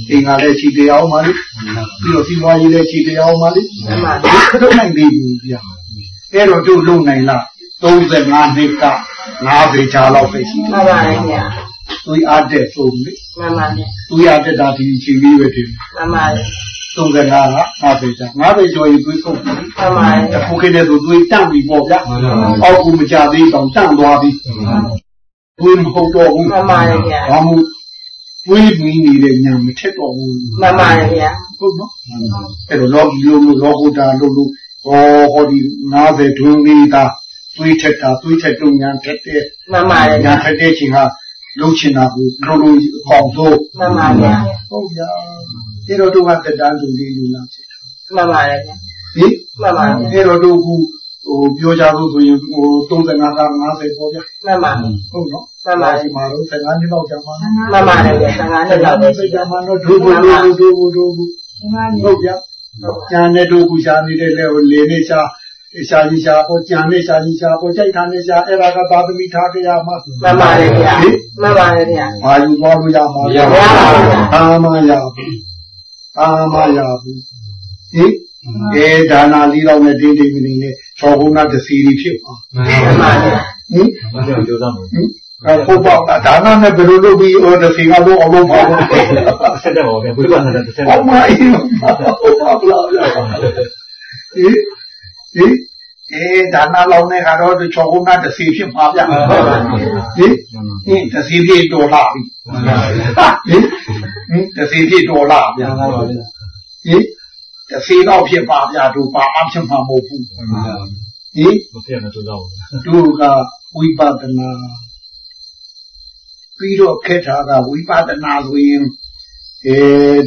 အိမ်ကလည်းခြေတရားအောင်ပါလေပြီးတော့စီးပွားရေးလည်းခြေတရားအောင်ပါလေ
မှန်ပါ
လုပ်နိုင်သေးဘူးဗျာအဲ့တော့တို့လုပ်နိုင်လား35နှစ်က90ချာလောက်ပဲရှိတယ်
မှန်ပါတယ်ဗျာ
သူအားတဲ့ဆုံးလေ
မှန်ပါတယ်
သူရတဲ့ဒါဒီချိန်လေးပဲတင်
မှန်ပါတယ်
35က90ချာ90ကျော်ရင်သူဆုံးပြီ
မှန်ပါတယ်
အခုခေတ်တဲ့ဆိုသူတန့်ပြီပေါ့ဗျာအောက်ကူမကြသေးတော့တန့်သွားပြီသူမဟုတ်တော့ဘူး
မှန်ပါတယ်ဗျာ
ဘာမှတွေးမိနေတဲ့ညာမထက်တော့ဘူး
မှန်ပါတယ်ဗျာ
ဟုတ်နော်အဲ့တော့လောကီလုံးလို့လောကုတာလို့လို့ဟောဟောဒီ90ဒုံနေတာတွေးထက်တာတွေးထက်တုံညာထက်တဲ့
မှန်ပါတယ်
ညာထက်တဲ့ချိန်ကလှုပ်ချင်တာကိုလုံးလုံးအောင်တော့
မှန်ပါဗျာ
ဟုတ်ဗျာ အဲ့တော့တို့ကတက်တန်းသူလေးလူလားဖြစ်
မှန်ပါတယ်ဗျာ
ဟင်
မှန်ပါဗျာ
အဲ့တော့တို့ကဟိုပြောကြလို့ဆိုရင်ဟို35က90ပေါ့ဗျာ
မှန်ပါ
ဟုတ်နော်
မှန်ပါတယ်
ဒီမှာတော့15နှစ်လောက်ကြာမှာ
မှန်ပါတယ်ဗျာသံဃာနှစ်လောက်ပဲရှိ
ကြာ
တယ်
မှာတော့ဒုဘဒုဘဒုဘဒုဘဟုတ်ဗျာကျန်တဲ့တို့ကူရှာနေတဲ့လေကိုလေနေရှာရှာကြီးရှာပေါ်ကြံနေရှာကြီးရှာပေါ်ကြိုက်ထားနေရှာအဲ့ဒါကသာသမီထားကြရမှာ
မှန်ပါတယ်ဗျာမှန်ပါတယ်ဗျာ
ဘာယူသွားလို့ရမှာ
ရပါဘူးဗျာ
အာမရဘူး အာမရဘူးဟင်အဲဒါနာလေးတော့နဲ့တင်းတင်းနေနေချော်ကုန်းကတစီရီဖြစ်ပါ
မှန်ပါဗျာ
ဟင်
ဘာကြောင့်ကြိုးစားမလဲ
ဟင်အခုပေါ့ဒါနာနဲ့ဘယ်လိုလုပ်ပြီးဟိုတစီကတော့အလုံးပါဘူး
ဆက်တော့ဗျာဘုရားကလည်းဆက်
အ
တော့
မအေးဟုတ်ပါလားဗျာဟင်ဟင်အဲဒါနာလောင်းနေကတော့ချော်ကုန်းကတစီဖြစ်ပါဗျာဟင်ဟင်တစီပြည့်တော်လာပြီဟင် ဟင်တစီပြည့်တော်လာဗျာ
ပါပါဗျာ
ဟင်တစ်စီတော့ဖြစ်ပါဗျာတို့ပါအဖြစ်မှာမဟုတ်ဘူးဟင်
ဘုရားနဲ့ကြိုးစားပါဗျာ
တို့ကဝိပဿနာပြီးတော့ခက်တာကဝိပဿနာဆိုရင်အဲ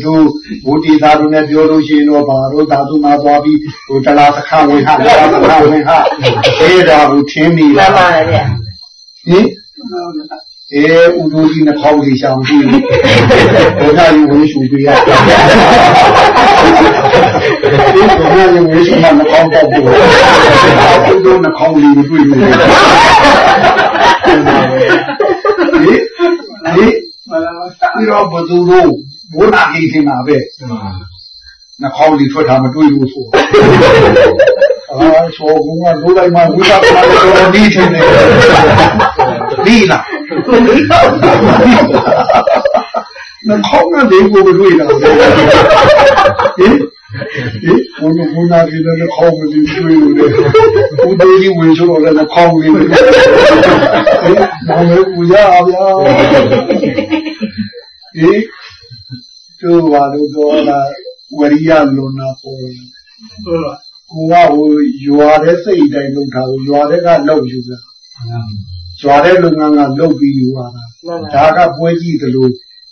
တို့ဘုဒ္ဓသာတို့နဲ့ပြောလို့ရှိရင်တော့ဘာတို့သာသူမှာသွားပြီးဟိုတလားသခဝင်ဟာတလားသခဝင်ဟာအဲဒါကိုထင်းနေ
မှ
တာ
န်ပါတယ်ဗျာ
ဟင် အဲဥဒိုကြီးနှခေါင်းလေးရှောင်ပြီးဘုရားယူဝင်ရှူပေးရတယ်ဒီဘုရားယူဝင်ရှူမှနှခေါင်းပေါက်ပြီးဥဒိုနှခေါင်းလေးကိုတွေ့နေတယ်ဟင်ဟင်ပြီးတော့ဘသူတို့ဘုနာကြီးတင်တာပဲနှခေါင်းလေးထွက်တာမတွေ့ဘူးဆိုအာဆိုကူကလိုလိုက်မှဝိပဿနာတော်ဒီထင်တယ် ဒီလားနှခေါင်းနဲ့လေးကိုမတွေ့တာဟင်ဟင်ဘုန်းဘုန်းနာကြီးလည်းခေါင်းမလေးတွေ့လို့လေဘုဒ္ဓကြီးဝင်ဆိုတော့လည်းခေါင်းလေးဟင်မောင်လေးပူရအောင်ဗျာဟင်တို့ပါလို့တော့လာဝရိယလွန်နာပေါ်တယ်ကိုကဟိုရွာတဲ့စိတ်တိုင်းလုပ်တာကိုရွာတဲ့ကလောက်ယူတာ ရွာတဲ့လုပ်ငန်းကလုပ်ပြီးယူတာ
မှန်ပါ
ဒါကပွဲကြည့်သလို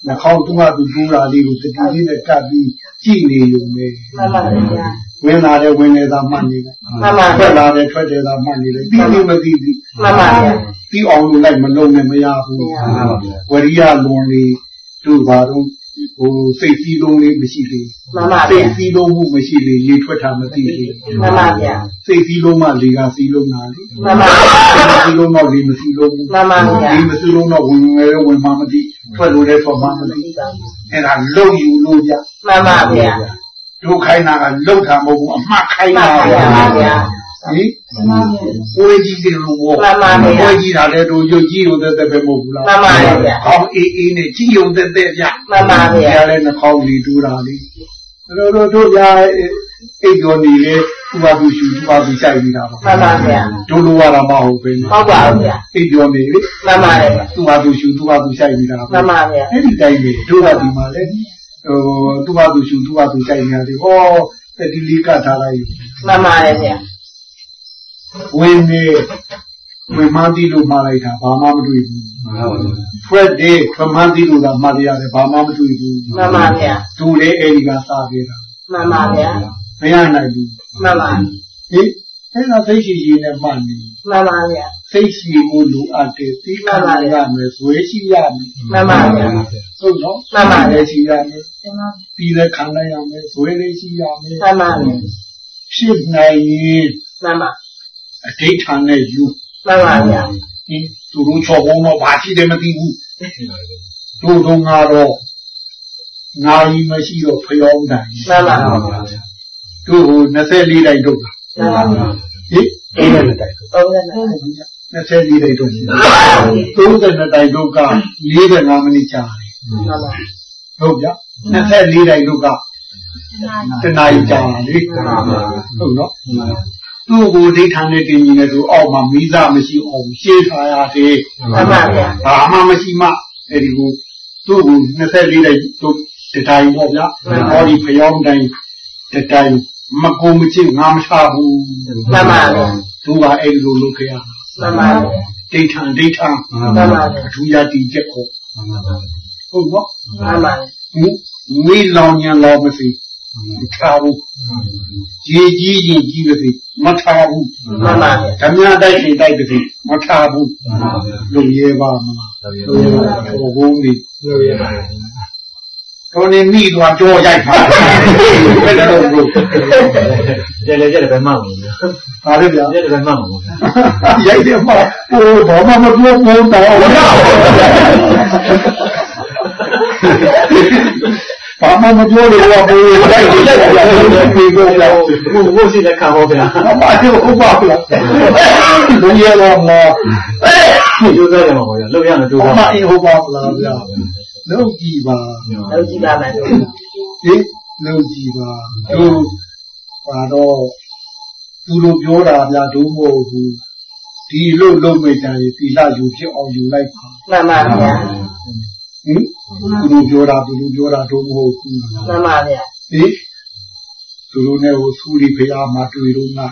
နှာခေါင်းသူ့ဟာသူတူးတာလေးကိုတတိလေးနဲ့ကပ်ပြီးကြည့်နေရုံပဲ
မှန်ပါတယ်ဗျာ
ဝင်လာတဲ့ဝင်နေတာမှတ်နေတယ်
မှန်ပါ
ထွက်လာတဲ့ထွက်တယ်သာမှတ်နေတယ်ပြီးလို့မသိဘူး
မှန်ပါဗျာ
ပြီးအောင်လို့လိုက်မလုံးနဲ့မရဘူး
မှန်ပါဗျာ
ဝရိယလွန်လေးတို့ဘာတော့ ဟိုစိတ်စည်းလုံးလေးမရှိသေး
မှန်ပါ
စိ
ဗျာ
တ်စည်းလုံးမှုမရှိသေးလေထွက်တာမသိသေး
မှန်ပါဗျာ
စိတ်စည်းလုံးမှလေကစည်းလုံးတာလေ
မှန်ပါ
စည်းလုံးတော့လေမစည်းလုံးဘူး
မှန်ပါဗျာ
ဒီမစည်းလုံးတော့ဝင်ငယ်တော့ဝင်မှမသိထွက်လို့လည်းထွက်မှမသိအဲ့ဒါလုံယူလို့ပြ
မှန်ပါဗျာ
တို့ခိုင်းတာကလုံတာမဟုတ်ဘူးအမှတ်ခိုင်း
မှ
တာ
န်ပါဗျာ
ဟင်ကိုယ်ကြီးတယ်လို့ဘော
မှန်ပါဗျာ
ကိုယ်ကြီးတာလည်းတို့ရုပ်ကြီးရုံသက်သက်ပဲမဟုတ်ဘူးလား
မှန်ပါဗျာ
ခေါင်းအေးအေးနဲ့ကြီးရုံသက်သက်ပြ
မှန်ပါဗျာ
ရလည်းနှခေါင်းလေးတူးတာလေတို့တို့တို့ပြအိတ်တော်နေလေသူ့ဘာသူရှူသူ့ဘာသူစိုက်နေတာပါ
မှန်ပါဗျာ
တို့လိုရတာမဟုတ်ဘူး
ဟုတ်ပါဘူးဗျာ
အိတ်တော်နေလေ
မှန်ပါတယ်ဗျာ
သူ့ဘာသူရှူသူ့ဘာသူစိုက်နေတာ
မှန်ပါဗျာ
အဲ့ဒီတိုင်းပဲတို့ကဒီမှာလေဟိုသူ့ဘာသူရှူသူ့ဘာသူစိုက်နေတာလေဟောတတိလေးကထားလိုက်
မှန်ပါတယ်ဗျာ
ဝင်းနေဝင်းမတိလို့မှားလိုက်တာဘာမှမတွေ့ဘူး Fred Day ခမန်းတိလို့သာမှားရတယ်ဘာမှမတွေ့ဘူး
မှန်ပါဗျာ
သူလည်းအဲ့ဒီကစားခဲ့တာ
မှန်ပါဗျာ
မရနိုင်ဘူး
မှန်ပါ
ဟင်အဲ့ဒါသိရှိရှိနဲ့မှတ်နေ
မှန်ပါဗျာ
သိရှိမှုလိုအပ်တယ်သိခံရမယ်ဇွေးရှိရမယ်
မှန်ပါဗျာ
ဟုတ်နော်
မှန်ပါဗျာ
လည်းရှိရမယ်ပြီးလည်းခံလိုက်ရမယ်ဇွေးလေးရှိရမယ်
မှန်ပါဗျာ
ဖြစ်နိုင်ရင်
မှန်ပါ
အဋိဌာန်နဲ့ယူ
မှန်ပါဗျာ
ဟင်သူတို့ချော်ဘုံတော့ဘာရှိတယ်မသိဘူးတို့တို့ကတော့ငါကြီးမရှိတော့ဖျောင်းတယ်
မှန်ပါမှန်ပါ
တို့ဟို24တိုက်တို့လား
မှန်ပါ
ဟင်
အဲ့ဒါလည်းတိုက်
ဟုတ်တယ်မှန်
24တိုက်တို့ရှိ32တိုက်တို့က45မိနစ်ကြာတယ်
ပါ
ဟုတ်ဗျ24တိုက်တို့ကတနားကြာလေဟုတ်နော် သူ့ကိုဒိဋ္ဌာန်နဲ့တင်ကြီးနေသူအောက်မှာမိသားမရှိအောင်ရှင်းထားရတယ်
မှန်ပါဗျာ
ဘာမှမရှိမှအဲ့ဒီကိုသူ့ကို24တိုက်တို့တတိုင်းပေါ့ဗျာဟောဒီဖျောင်းတိုင်းတတိုင်းမကုံမချစ်ငါမချဘူး
မှန်ပါဗျာ
သူကအဲ့ဒီလိုလုပ်ခဲ့ရ
မှန်ပါဗျာ
ဒိဋ္ဌံဒိဋ္ဌံ
မှန်ပါဗျာ
အထူးရတီချက်ကိုဟုတ်နော်
မှန်ပါ
ဟင်မီးလောင်ညာလောင်မစီ မထားဘူးကြီးကြီးကြီးကြီးပါစေမထားဘူး
မှန်ပါဗျာ
ဓမြတိုက်ရှင်တိုက်ပါစေမထားဘူးလုံရဲပါမလားလုံရဲပါဟိုဘုံဒီ
လို့ရပါတယ်
တော်နေမိသွားကြောရိုက်ပါဘယ်လိုလုပ်
ကျလေကျလေပဲမှောက်နေတယ်
ပါလဲဗျာ
ကျလေပဲမှောက်နေတယ်
ရိုက်တယ်မှာဟိုဘာမှမပြောဘူးတော့ ဘာမှမပြောလို့တော့ဘူးရိုက်တယ်ရိုက်တယ်ပြီးတော့ဗျာ
ဘုဘုရှိတဲ့ခါဟောဗျာ
ဘာမှပြောဟုတ်ပါဘူးလူရတော့မ
ကျိုးစားတယ်မှာဟောဗျာလောက်ရမယ်ကျိုး
ဘာ
စား
မှဟုတ်ပါဘူးလားဗျာလုံးကြည့်ပါ
လောက်ကြည့်ပါမယ်
ဟင်လုံးကြည့်ပါတို့ပါတော့သူတို့ပြောတာဗျာတို့မဟုတ်ဘူးဒီလို့လုံးမိကြရင်သီလယူဖြစ်အောင်ယူလိုက်ပါ
မှန်ပါဗျာ
ဟင်သူတို့ပြောတာသူတို့ပြောတာတို့မဟုတ်ဘူး
မှန်ပါဗျာ
ဟင်သူတို့နဲ့ဟိုဆူလီဖေးအားမတွေ့တော့ငါ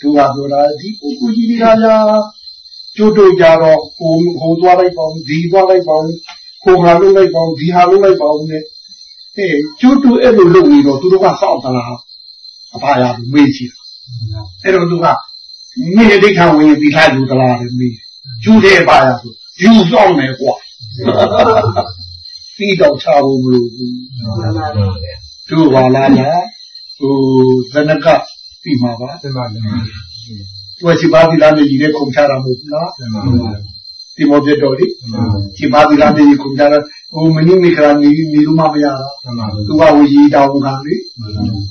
သူကပြောတာဒီကိုကိုကြီးတွေကညာကျိုးတို့ကြတော့ဟိုဟိုသွားလိုက်ပါဦးဒီသွားလိုက်ပါဦးဟိုဟာလုပ်လိုက်ပါဦးဒီဟာလုပ်လိုက်ပါဦးနဲ့အဲကျိုးတို့အဲ့လိုလုပ်နေတော့သူတို့ကစောင့်သလားအဖာရမေးချင်အဲ့တော့သူကမိတဲ့ဒိဋ္ဌာဝင်ရင်ဒီထားယူသလားလေမေးကျူးတဲ့ပါရဆိုယူဆောင်တယ်ကွာ ပြီးတော့ချဖို့မလိုဘူး
မှန်ပါဗျာ
တို့ပါလားညာဟိုဇနကပြီမှာပါ
တင်ပါတင်
သူကရှိပါသီလားမြေကြီးနဲ့ခုံချတာမဟုတ်ဘူးလား
ပါ
ဒီမောပြတော်လေရှိပါသီလားမြေကြီးခုံချတာဟိုမနိမိခရာနီနီလူမမရတာ
တင်ပါ
သူကဝီကြီးတောင်းခံလေ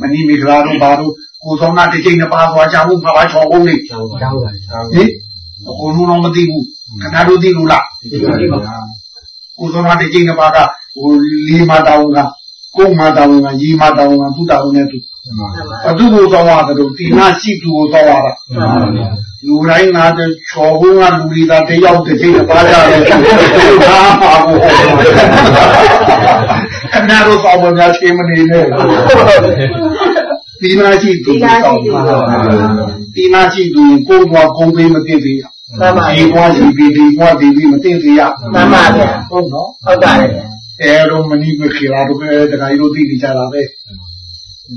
မနိမိခရာတို့ဘာတို့ကိုသောနာတစ်ချိန်တစ်ပါးသွားကြဘူးဘာချော်ကုန်လေဟင်
ကျောင်းကျောင်းပါကျောင်း
အကုန်လုံးတော့မသိဘူးခဏတို့သိလို့လား
ဒီပါဒီပါ
ကိုသောနာတစ်ချိန်တစ်ပါးကဟိုလီမတောင်းကကိုမတောင်းကရီမတောင်းကသူတောင်းနေသူ
တင်ပါ
အတုကိုသောရတယ်တို့ဒီနာရှိသူကိုသောရတာ
တင်ပါ
လူတိုင်းငါတဲ့ချော်ဘုံကလူတွေသာတယောက်တစ်ချိန်ပါကြတယ်သူဘာမှမဟုတ်ခဏတော့သောမများချင်းမနေနဲ့ဒီနာရှိသူကိုသောဒီနာရှိသူကိုဘွားကုန်းသေးမသိသေးရ
မှန်ပါ
ဒီဘွားရှိပြီးဒီဘွားဒီပြီးမသိသေးရ
မှန်ပါဗျာ
ဟုတ်နော်
ဟုတ်ပါတယ်ဗျာ
အဲတော့မနီမခေလာတော့ပဲတခါကြီးတို့သိနေကြတာပဲ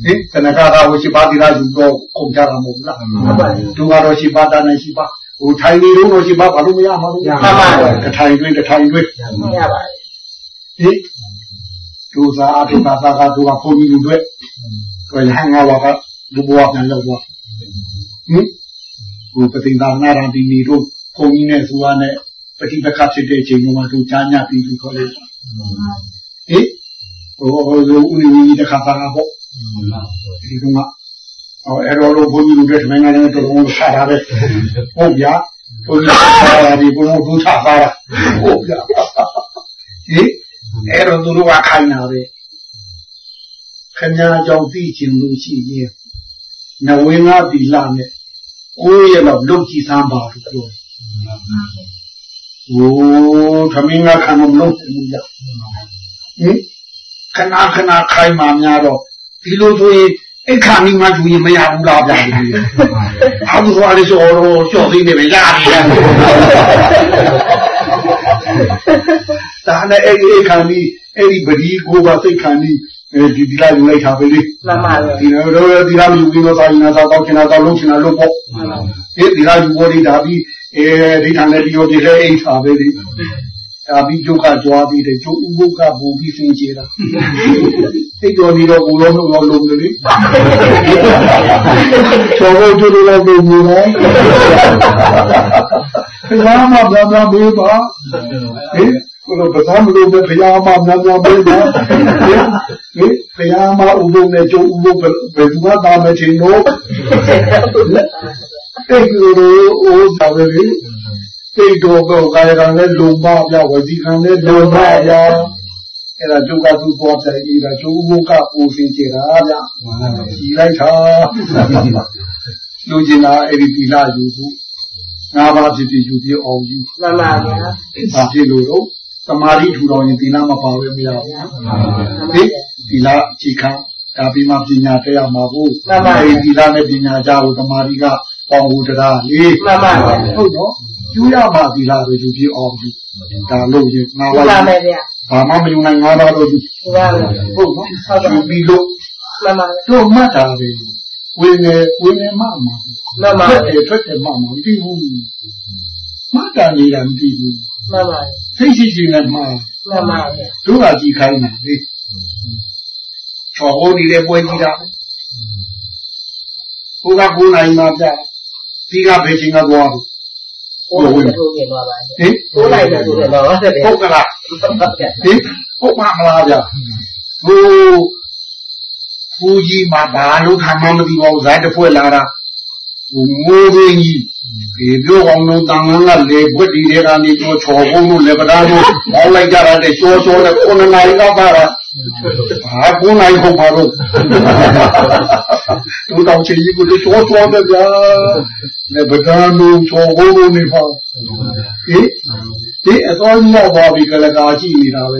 ဟင်တနကသာဝရှိပါတိရာယူတော့ကုန်ကြတာမဟုတ်လား
ဟုတ်ပါတယ်
သူကတော့ရှိပါတာနဲ့ရှိပါဟိုထိုင်နေတော့တော့ရှိပါဘာလို့မရမှာလို့တထိုင်တွင်းတထိုင်တွင်း
ရပါတယ်
ဟိဒုသာအတုသာသာကသူကပုံပြီးလူတွေကိုရဟန်းငါဝကလူဘဝပြန်လောက်သွားဟင် ဟိုပတိသာနာရံဒီနေတော့ပုံကြီးနဲ့သူကနဲ့ပฏิပက္ခဖြစ်တဲ့အချိန်မှာသူကြားညပြီးသူခေါ်လိုက်ဟိဟိုဟိုလူဦးကြီးတခါပါပေါ့ဒီကမှာအော်အဲ့တော့လို့ဘုန်းကြီးတို့တဲ့မင်းကလည်းတော်တော်ဆရာပဲဟုတ်ဗျာဘုန်းကြီးဆရာဒီဘုန်းတို့ထားပါလားဟုတ်ဗျာဟိအဲ့တော့သူတို့ကခိုင်းတာပဲခင်ဗျားကြောင့်သိချင်လို့ရှိရင်နဝင်းကဒီလာနဲ့ ကိုယ်ရဲ့တော့လုတ်ကြည့်စမ်းပါလို့ပြောโอ้သမင်းကခံမလို့ဘူးကြဟင်ခဏခဏခိုင်းမှများတော့ဒီလိုဆိုရင်အခါမိမှယူရင်မရဘူးလားဗျာဒီအာဘူးသွားလေးဆိုတော့ကြော်သိနေပဲရတယ်ဒါနဲ့အဲ့ဒီအခါမိအဲ့ဒီပဒီကိုပါစိတ်ခံပြီး ဒီဒီလာယူလိုက်တာပဲလေ
မှန်ပါဗျာ
ဒီလိုတော့ဒီလာယူပြီးတော့သာရင်သာတော့ကျင်တာတော့လုံးချင်တာလို့ပေါ့
မှန်ပါ
ဒီဒီလာယူပေါ်ဒီဒါပြီးအဲဒီတန်လည်းဒီရောဒီလည်းအိတ်ထားပဲလေ ဒါပြီးကျုပ်ကကြွားပြီးတယ်ကျုပ်ဥပုပ်ကဘူပြီးစင်ကြတာစိတ်တော်နေတော့ဘူလုံးလုံးလုံးလေချောဖို့ကျလို့လည်းဘူးဘူးနော်ဘုရားမဘာသာမေးပါဟင်ကိုယ်ဘာသာမလို့ပဲဘုရားမဘာသာမေးပါဟင်ဘုရားမဥပုပ်နဲ့ကျုပ်ဥပုပ်ဘယ်သူမှသာမချင်တော့အဲ့ဒီလိုအိုးသာပဲလေ စိတ်တော်ကောကာယကံနဲ့လုံမပြဝစီကံနဲ့လုံမပြအဲ့ဒါဒုက္ခသူပေါ်ပြကြီးတာကျိုးဘုကပူစင်ကြတာဗျဒီလိုက်တာလူကျင်တာအဲ့ဒီတိလာယူဘူးငါးပါးဖြစ်ဖြစ်ယူပြအောင်ယူ
မှန်ပါဗျာ
ဘာဖြစ်လို့တော့သမာဓိထူတော်ရင်တိလာမပါပဲမရဘူးဟင်တိလာကြည်ခံဒါပြီးမှပညာတရားမှာဘူးအဲ့ဒီတိလာနဲ့ပညာကြဖို့သမာဓိကပေါင်းဖို့တရားလေ
မှန်ပါဗျာ
ဟုတ်တော့ ယူရပါသီလားပဲယူပြအောင်ယူဒါလို့ရင်ငါ
မှန်ပါ
ပါ
မယ်ဗျာ
ဘာမှမယူနိုင်ငါတော့လို့ယူ
ဒီပါမယ်
ဟုတ်နော်ယူပြီးလို့
မှန်ပါ
တို့မှတ်တာပဲဝင်းနေဝင်းနေမှမှာ
မှန်ပါ
ထွက်တယ်ထွက်တယ်မှမှာမသိဘူးမှတ်တာနေတာမသိဘူး
မှန်ပါ
သိရှိရှိနဲ့မှာ
မှန်ပါဗျာ
တို့ကကြည်ခိုင်းတာလေချော်ဟိုဒီလေပွဲကြည့်တာဘုရားကိုနိုင်မှာပြဒီကဘယ်ချိန်ကသွားဘူး
ကိုယ်ကိုထိုးနေပါပါ
ဟင်
ကိုယ်လိုက်တယ်ဆိုတော့ဟုတ်တယ်ဗျာ
ဟုတ်ကလား
ဟုတ်ပါဗျာ
ဟင်ဟုတ်ပါမလားဗျဟိုဘူကြီးမှာဘာလို့ခံမမသိပါဘူးဇာတ်တစ်ဖွဲ့လာတာဟိုမိုးရင်းကြီးဒီပြောအောင်လို့တန်ငန်းကလေဘွက်ဒီတွေကနေတော့ချော်ဖို့လို့လေပဒါလို့ပေါင်းလိုက်ကြတာတဲ့ချောချောနဲ့ခုနနိုင်တော့ပါတာ ဟာခုနိုင်ဟုတ်ပါတော့သူတောင်ချီကြီးကိုချောချောတဲ့ဗျာလေပဒါလို့ချောဖို့လို့နေပါဟင်ဒီအစောကြီးရောက်သွားပြီကလကာကြည့်နေတာပဲ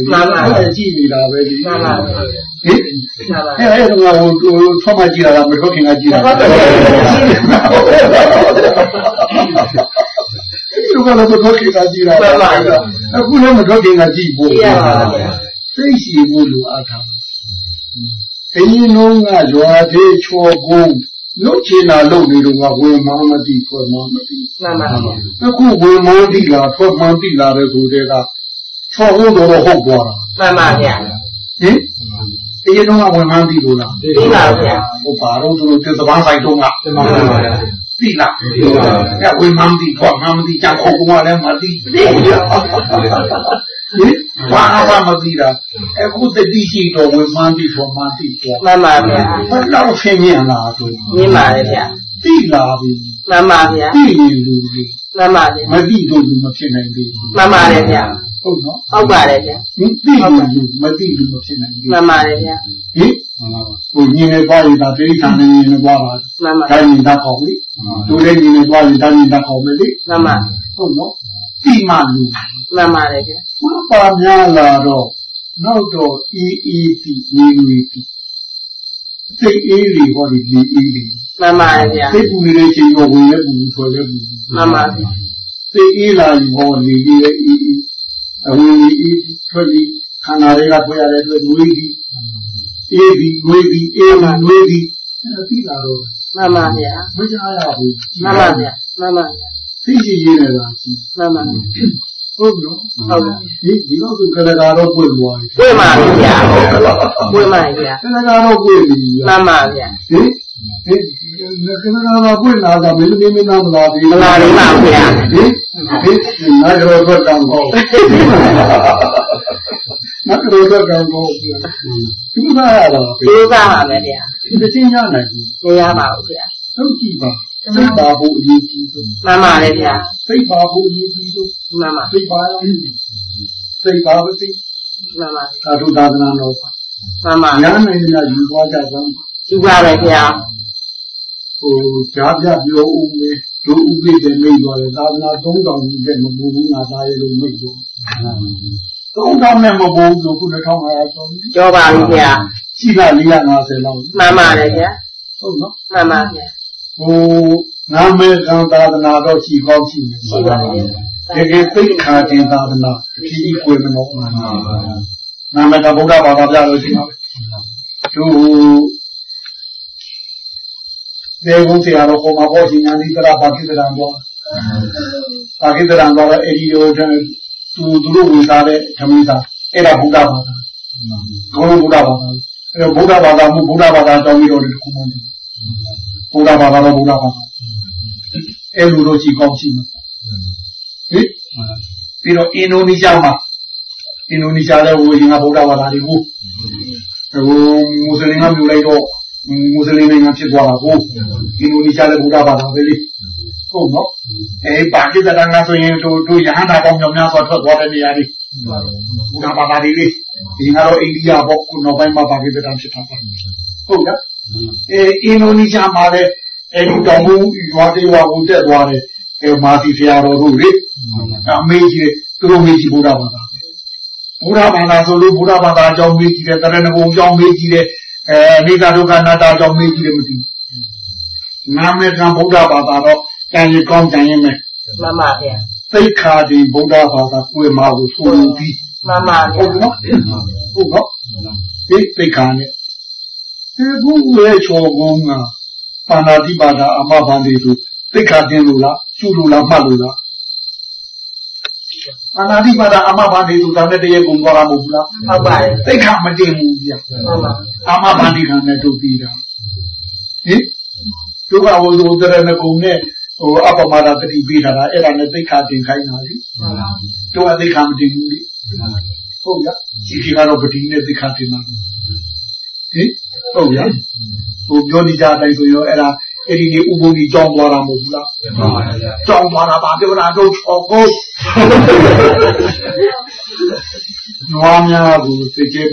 ကြည့်နေတာပဲဒီ
မှန်ပါဗျာ
ဟင်
မှန်ပါ
အဲ့အဲ့တော့ဟိုဆောမကြည့်ရတာမထွက်ခင်ကကြည့်ရတာသူကလည်းမထွက်ခင်ကကြည့်ရတာအခုလည်းမထွက်ခင်ကကြည့်ဖို့
ကြည့်ရပါ ဗျာ
သိရှိဖို့လိုအပ်တာအင်းလုံးကရွာသေးချောကုန်နှုတ်ချင်တာလုပ်နေတော့ကဝေမမတိဖွဲ့မမတိ
မှန်ပါဗျာ
အခုဝေမတိလာထွက်မတိလာတဲ့ကိုတည်းကချောကုန်တော့ဟုတ်သွားတာ
မှန်ပါဗျာ
ဟင်အရင်တော့ဝေမတိလို့လား
ပြီးပါဗျာ
ဟိုဘာတော့သူတို့သဘာဝဆိုင်တော့ကသိလားအဲဝေမန်တိဖွာမန်တိကြောက်ခုံကလည်းမသိ ဟင်ဘာမှမသိတာအခုတတိရှိတော့ဝေမန်တိဖွာမန်တိကျော်
မှန်ပါဗျာ
ဘယ်တော့ဆင်းမြင်လာသူ
မြင်ပါတယ်ဗျာ
သိလာပြီ
မှန်ပါဗျာ
သိရင်လူကြီး
မှန်ပါတယ်
မသိတော့လူမဖြစ်နိုင်သေးဘူး
မှန်ပါတယ်ဗျာ
ဟုတ်နော်
ဟုတ်ပါတယ်ဗျာ
ဟင်သိရင်လူမသိလူမဖြစ်နိုင်သေး
မှန်ပါတယ်ဗျာ
ဟင်ဟိုညင်နေသွားရင်ဒါတိရိစ္ဆာန်နဲ့ညင်နေသွားတာ
မှန်ပါ
တိုင်းရင်တတ်ကောင်းလေသူလည်းညင်နေသွားရင်တိုင်းရင်တတ်ကောင်းမယ်လေ
မှန်ပါ
ဟုတ်နော် တိမှလူ
မှန်ပါတယ်ဗျာ
မပါများလာတော့နောက်တော့အေးအေးတိနေနေတိစိတ်အေးလေဟောဒီဒီအေးလေ
မှန်ပါတယ်ဗျာ
စိတ်ပူနေတဲ့ချိန်တော့ဝင်လဲပူဆွဲလဲပူ
မှန်ပါဗျာ
စိတ်အေးလာရင်ဟောနေကြီးရဲ့အေးအေးအဝင်ကြီးအေးထွက်ပြီးခန္ဓာတွေကဖွရတဲ့အတွက်ငွေကြီးအေးပြီးငွေကြီးအေးမှငွေကြီးအဲ့ဒီလာတော့
မှန်ပါဗျာ
မကြရဘူး
မှန်ပါဗျာမှန်ပါဗျာ
သိရှိရင်းနေတာရှိ
မှန်ပါဗျာ
ဟုတ်နော်
ဟုတ်ပါ
ဒီဒီတော့သူကလကာတော့ပွင့်သွားပြီ
ပွင့်ပါဗျာပွင့်ပါဗျာ
ကလကာတော့ပွင့်ပြီ
မှန်ပါဗျာ
ဟင်ဟင်ကလကာတော့ပွင့်လာတာမင်းမင်းမနာမလာဘူး
မလာဘူးပါဗျာ
ဟင်ဟင်ငါကြောတော့ကံကောငါကြောတော့ကံကောဒီမှာရတာပဲ
ပြေးစားပါမယ်ဗျာ
ဒီချင်းရနိုင်ဘူး
မရပါဘူးဗျာ
ဟုတ်ကြည့်ပါ စိတ်ပါဖို့အရေးကြီးဆုံး
မှန်ပါတယ်ဗျာ
စိတ်ပါဖို့အရေးကြီးဆုံး
မှန်ပါ
စိတ်ပါလားစိတ်ပါပါစိတ်
မှန်ပါ
သာဓုသာသနာတော်ပါ
မှန်ပါ
ညာနိုင်ရယူသွားကြစမ်း
ယူပါပဲဗျာ
ဟိုကြားပြပြောဦးမယ်လူဥပိတဲ့မိတ်သွားတယ်သာသနာ3000ကြီးတဲ့မပူဘူးငါသားရဲ့လို့မိတ်သွား3000နဲ့မပူဘူးလို့ခု1500ဆို
ကြောပါပြီဗျာ
ရှိတာ450လောက်
မှန်ပါတယ်ဗျာ
ဟုတ်နော်
မှန်ပါဗျာ
ဟိုငါမေကံသာသနာတော့ရှိကောင်းရှိမယ်
ရှိပါဗျာ
တကယ်သိခါတင်သာသနာခီးကိုယ်မလို့နာမကဗုဒ္ဓဘာသာပြလို့ရှိတော့သူဒေဝုဆရာတော်ကိုမဘောရှင်ညာနိတရာပါကိတရံတော့ပါကိတရံတော့အဲ့ဒီရောသူသူတို့ဝေစားတဲ့ဓမ္မိသားအဲ့ဒါဗုဒ္ဓဘာသာကောင်းဗုဒ္ဓဘာသာအဲ့ဗုဒ္ဓဘာသာမှုဗုဒ္ဓဘာသာတောင်းပြီးတော့ဒီခုမှန်း တယ်ဗုဒ္ဓဘာသာတော့ဗုဒ္ဓဘာသာအဲ့လိုတော့ကြည့်ကောင်းကြည့်မှာဟင်ပြီးတော့အင်ဒိုနီးရှားမှာအင်ဒိုနီးရှားလည်းဟိုရင်ကဗုဒ္ဓဘာသာတွေကိုဟိုမွတ်စလင်ကမျိုးလိုက်တော့မွတ်စလင်နိုင်ငံဖြစ်သွားတာကိုအင်ဒိုနီးရှားလည်းဗုဒ္ဓဘာသာပဲလေဟုတ်နော်အဲပါကိစ္စတန်ကဆိုရင်တို့တို့ရဟန္တာပေါင်းမြောက်များစွာထွက်သွားတဲ့နေရာတွေဘုရားဘာသာတွေလေဒီကတော့အိန္ဒိယပေါ့ခုနောက်ပိုင်းမှာပါကိစ္စတန်ဖြစ်တာပါဟုတ်လား အဲအင်ဒိုနီးရှားမှာလည်းအဲဒီတောင်ဘူးရွာတေးရွာကိုတက်သွားတယ်အဲမာစီဖရာတော်တို့လေအမေကြီးသူတို့မေကြီးဘုရားဘာသာဘုရားဘာသာဆိုလို့ဘုရားဘာသာအကြောင်းမေးကြည့်တယ်တရဏဂုံအကြောင်းမေးကြည့်တယ်အဲအိသဒုက္ခနာတာအကြောင်းမေးကြည့်တယ်မသိဘူးနာမေကံဘုရားဘာသာတော့ကြံရကောင်းကြံရမယ်
မှန်ပါဗျာ
သိခါဒီဗုဒ္ဓဘာသာကိုယ်မှာကိုဆိုလို့ပြီး
မှန်ပါ
ဟုတ်နော်ဟုတ်နော်ဒီသိခါနဲ့ ဒီခုရဲ့ချောကုန်းကပါဏာတိပါဒအမဘာလေးဆိုသိခါတင်လို့လားကျူလို့လားမှတ်လို့လားအနာတိပါဒအမဘာလေးဆိုတာနဲ့တည်းကုံသွားတာမဟုတ်ဘူးလား
ဟုတ်ပါတယ်
သိခါမတင်ဘူးဗျာ
ဟုတ်ပါ
အမဘာလေးကနဲ့တို့ပြီးတာဟင်ဒုက္ခဝုဒ္ဓတရဏကုံနဲ့ဟိုအပမဒတတိပေးတာအဲ့ဒါနဲ့သိခါတင်ခိုင်းတာလေတို့ကသိခါမတင်ဘူးလေဟုတ်ဗျာဒီကြီးကတော့ပတိနဲ့သိခါတင်တာဟင် ဟုတ်ဗျာဟိုပြောနေကြတိုင်းဆိုရောအဲ့ဒါအဲ့ဒီနေဥပုံကြီးကြောင်းသွားတာမဟုတ်ဘူးလားကြောင်းသွားတာပါပြောတာတော့ချော်ကိုနွားများကိုသိကျဲ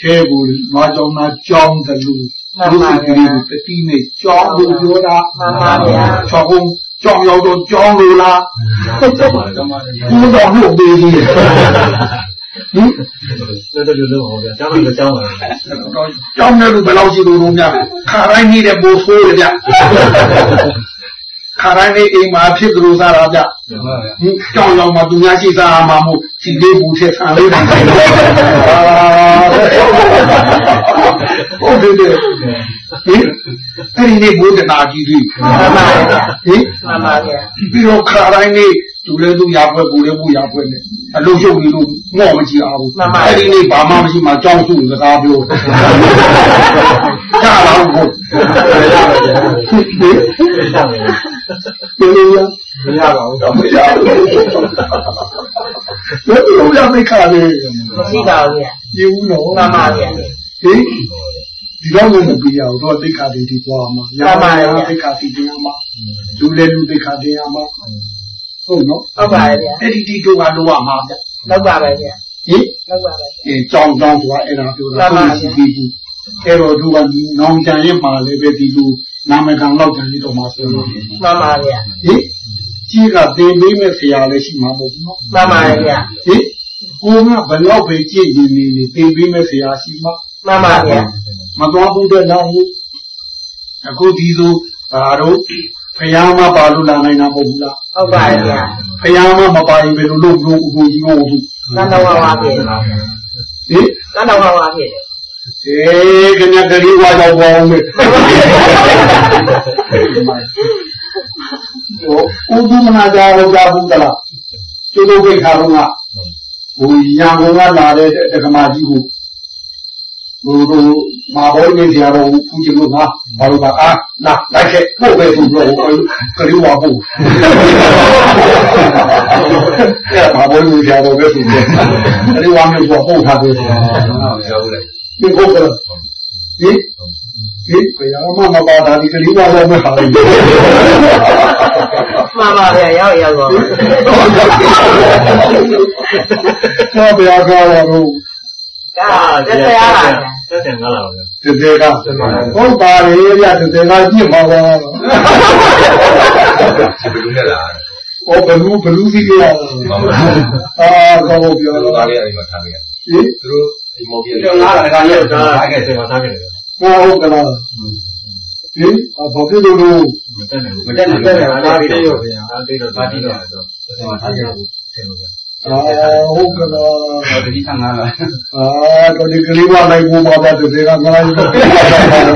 ခဲကိုနွားကြောင်းသားကြောင်းတယ်လို့
မှန်ပါဗျာ
ပတိနဲ့ကြောင်းလို့ပြောတာ
မှန်ပါဗျာ
ချော်ကုန်းကြောင်းရောက်တော့ကြောင်းလို့လား
ကြောင်းပါကြောင်းပါ
ဘုရားလို့ပေးကြီးတယ်
ဟင်တော်တော်လို့ဟောဗျာကျောင်းတော့ကျောင်းပါ
ကျောင်းတယ်လို့ဘယ်လောက်ရှိလို့လို့များခါတိုင်းနေတဲ့ပို့ဆိုးရကြခါတိုင်းနေအိမ်မှာဖြစ်သလိုစားတာဗျကျောင်းရောက်မှသူများရှိစားမှာမို့စီလေးဘူးထက်ဆန်လေးတိုင်းဟုတ်တယ်ဟင်အဲ့ဒီနေဘုဒ္ဓနာကြီးကြီး
မှန်ပါဗျာ
ဟင်
မှန်ပါဗျာ
ပြီးတော့ခါတိုင်းနေ သူလည်းသူရပွဲကိုလည်းကိုရပွဲနဲ့အလုံးရှုပ်နေလို့ငေါ့မကြည့်အောင်ဘူးအဲ့ဒီနေ့ဘာမှမရှိမှကြောင်းစုစကားပြောကြားလာဘူးရပါဗျာဘယ်လိုရ
မရပါဘူးတော့
မရဘူးဘယ်လိုရမိခါလေ
မရှိပါဘူးဗျာ
ဒီဦးတော့
မှန်ပါဗျာဟင်
ဒီတော့မပြရအောင်တော့သိက္ခာတွေဒီပွားမှာ
ရပါဗျာ
သိက္ခာစီတင်မှာလူလည်းလူသိက္ခာတင်ရမှာ ဟုတ်နော်
ဟုတ်ပါရဲ့ဗျာ
အဲ့ဒီဒီတို့ကလိုရမှာဗျ
လောက်ပါပဲဗျာ
ဟင်
လောက်ပါပဲ
အဲကြောင်းကြောင်းဆိုတာအဲ့ဒါပြောတာဟုတ်ရှိပြီအဲ့တော့သူကနောင်ကြံရင်ပါလေပဲဒီလိုနာမခံလောက်ကြံရတော့မှာဆိုလို့
မှန်ပါဗျာ
ဟင်ကြီးကသင်ပေးမဲ့ဆရာလည်းရှိမှာမဟုတ်ဘူးနော်
မှန်ပါရဲ့ဗျာ
ဟင်ကိုကဘယ်တော့ပဲကြည့်နေနေနေသင်ပေးမဲ့ဆရာရှိမှာ
မှန်ပါဗျာ
မတော်ဘူးတဲ့နောက်အခုဒီလိုဒါတို့ ဖယားမပါလို့လာနိုင်တာမဟုတ်ဘူးလား
ဟုတ်ပါရဲ့ဗျာ
ဖယားမမပါရင်ဘယ်လိုလုပ်လို့အခုကြီးဟုတ်ဘူး
တန်တော်ဝါဝါဖြစ်ဟင်တန်တော်ဝါဝါဖြစ်
အေးခင်ဗျာကလေးဝါရောက်ပါအောင်မေဟိုဥဒုမနာကြာလို့ကြာဘူးတလားကျိုးတို့ဝိခါတော့ကဟိုရံကုန်ကလာတဲ့တက္ကမကြီးကို ဟိုတို့မာဘောနေကြတော့ပူချင်လို့ငါဘာလို့ပါအာလာလိုက်ခဲ့ပို့ပဲသူပြောကလေးဝါပို့အဲမာဘောနေကြတော့ပဲသူပြောကလေးဝါမျိုးပို့ထားတယ်
ပြောဘူးလေ
ဒီဟုတ်ကဲ့ဟင်ဟင်ဘယ်ရောက်မှမပါတာဒီကလေးဝါတော့မဟာဘူး
မှန်ပါဗျာရောက်ရောက်ပါ
တော့ဘယ်ရောက်တော့
ဒါသက်သက်ရပါ
သက်သက်ငါလာပါ
သက်သက်ကဟုတ်ပါလေဗျသက်သက်ကပြစ်ပါပါဘယ်
လိုလဲလား
ဟောဘလူးဘလူးစီးကြရအာကောင်းပြော
တော့ဒါလေးအဲ့မှာထားခဲ့
ဟင်
သူတို့ဒီမော်ဘီတော့လာတာကလည်းထားခဲ့တယ်မှာထားခဲ့တယ်
ဟုတ်ကလားဟင်ဘာဖြစ်လို့လို့
မတက်နိုင်ဘူးမတက်နိုင်ဘူးတက်နိုင်ပါလားပြီးတော့ဗျာအဲ့ဒီတော့ဒါတိတော့တော့ဆက်မှာထားခဲ့ဘူးဆင်လို့ဗျာ
ဟ အာဟုတ်ကလား
တတိဆန်းလာလား
အာတော့ဒီကလေးဝလိုက်ဘူးပါတဲ့တေကငါလည်း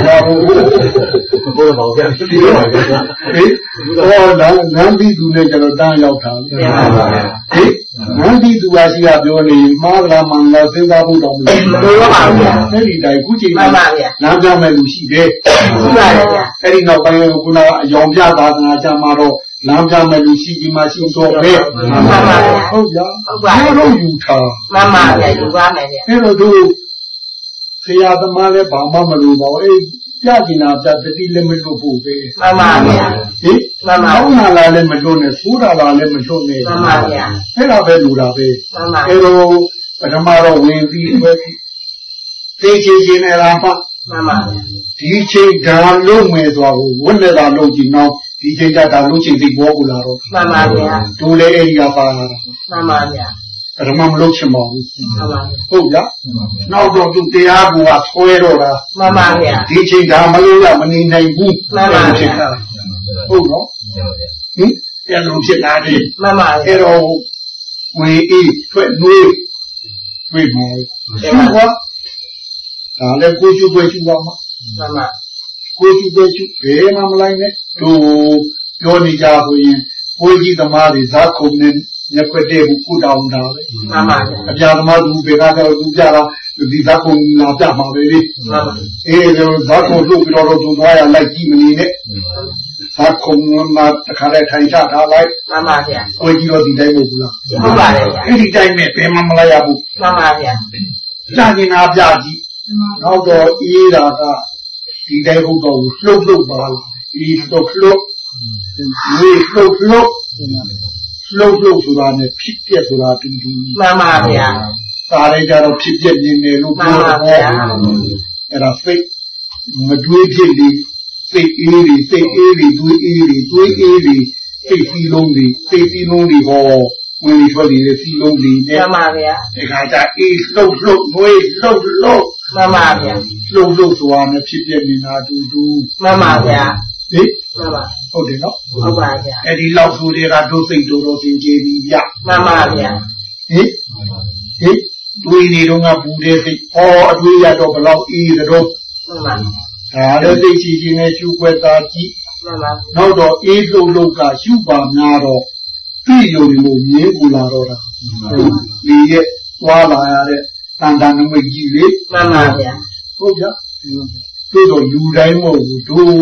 ပါဘူး
ဘုရားပေါ့ဗျာဒီလိုပါဗျာ
ဟေးဟောဒါနန်းပြီးသူနဲ့ကျွန်တော်တန်းရောက်တာဟေးနန်းပြီးသူကရှိကပြောနေမှားလားမှန်လားစဉ်းစားဖို့တော့မလို
ဘယ်လိုပါဗျာ
အဲ့ဒီတိုင်ခုချိန်
မှန်ပါဗျာ
နားကြမဲ့လူရှိတယ်
ရှိပါတယ်ဗျာ
အဲ့ဒီနောက်ပိုင်းကခုနကအယောင်ပြသာသနာကြမှာတော့ လမ်းပြမဲ့လူရှိဒီမှာရှိတော့ပဲဟုတ်ကြတော့ယူထား
မှန်ပါဗျာယူပါမယ်ဗျာ
အဲ့တော့သူဆရာသမားလည်းဘာမှမလုပ်ပါဘူးအဲ့ပြကျင်တာပြတတိလည်းမလုပ်ဖို့ပဲ
မှန်ပါဗျာ
ဟင်ကောင်းလာလည်းမလုပ်နဲ့ဆိုးတာလည်းမလုပ်နဲ့
မှန်ပါဗျာ
အဲ့ဒါပဲလူတာပဲ
မှန်ပါ
အဲ့တော့ပထမတော့ဝင်ပြီးပဲသိချင်ချင်းနဲ့လားမှ
မှန်ပါဗျာ
ဒီချိန်ဒါလုံးမယ်ဆိုတာကိုဝတ်နေတာလုံးကြည့်နောက် ဒီချိန်ကဒါလုံးချိန်သိပေါ်ကူလာတော့
မှန်ပါဗျာ
တို့လည်းအဲ့ဒီကပါလာတာ
မှန်ပါဗျာ
ပထမမလုပ်ချင်ပါဘူး
မှန်ပါ
ဟုတ်လားနောက်တော့သူတရားကူကဆွဲတော့တာ
မှန်ပါဗျာ
ဒီချိန်ဒါမလို့ရမနေနိုင်ဘူး
မှန်ပါဗျာ
ဖြစ်တာဟုတ်နော်ဟင်ပြန်လို့ဖြစ်လာတယ်
မှန်ပါဗျာ
အဲ့တော့ဝေအေးထွက်နှွေးတွေ့မှာရှုပါဒါလည်းကိုရှုပွဲရှုပါမှာ
မှန်ပါ
ကိုရှုပွဲရှုဘယ်မှမလိုက်နဲ့တို့ပြောနေကြဆိုရင်ကိုကြီးသမားတွေဇာခုံနဲ့ညက်ွက်တဲ့ဘူးကုတောင်းတာပဲ
မှန်ပါဗျာ
အပြာသမားသူဘယ်ကတော့သူကြတာဒီဇာခုံလာပြမှာပဲလေ
မှန်ပါ
အေးတော့ဇာခုံလို့ပြီးတော့သူသွားရလိုက်ကြည့်မနေနဲ့ဇာခုံမှာတခါတည်းထိုင်ချထားလိုက်
မှန်ပါဗျာ
ကိုကြီးတော့ဒီတိုင်းမဟုတ်ဘူးလား
ဟုတ်ပါတယ်ဗျာ
အဲ့ဒီတိုင်းနဲ့ဘယ်မှမလိုက်ရဘူး
မှန်ပါဗျာ
ကြာနေတာပြကြည့်နောက်တော့အေးတာက ဒီတိုင်းဟုတ်တော့ဘူးလှုပ်လှုပ်ပါလားဒီလှုပ်လှုပ်ဒီလှုပ်လှုပ်လှုပ်လှုပ်ဆိုတာနဲ့ဖြစ်ပြက်ဆိုတာတူတူ
မှန်ပါဗျာ
စာရဲကြတော့ဖြစ်ပြက်နေနေလို့
မှန်
ပြော
ပါ
တော့
ဗျာ
အဲ့ဒါစိတ်မတွေးဖြစ်လေစိတ်အေးတွေစိတ်အေးတွေတွေးအေးတွေတွေးအေးတွေစိတ်စီးလုံးတွေစိတ်စီးလုံးတွေဟောဝင်ထွက်နေတဲ့စီးလုံးတွေ
မှ
နဲ့
န်ပါဗျာ
ဒီခါကျအေးလှုပ်လှုပ်ငွေလှုပ်လှုပ်
မှန်ပါဗျာ
လှုပ်လှုပ်ဆိုတာနဲ့ဖြစ်ပြနေတာတူတူ
မှန်ပါဗျာ
ဟိ
မှန်ပါ
ဟုတ်တယ်နော်
ဟုတ်ပါဗျာ
အဲ့ဒီလောက်ဆိုတွေကဒုစိတ်တို့တော့သင်ကျေးပြီးရ
မှန်ပါဗျာ
ဟိဟိတွေးနေတော့ငါဘူးတဲ့စိတ်ဟောအတွေးရတော့ဘလောက်အေးတော့
မှန်ပါ
ဒါလည်းသိချီချင်းနဲ့ရှုွက်တာကြည့်
မှန်ပါ
နောက်တော့အေးလှုပ်လှုပ်ကရှုပါများတော့သိယုံလို့မြင်ကူလာတော့တာဒီရဲ့သွားလာရတဲ့ တန်တန်နမိတ်ကြီးလေ
မှန်ပါဗျာ
ဟုတ်ကြသို့တော့လူတိုင်းမဟုတ်ဘူးတို့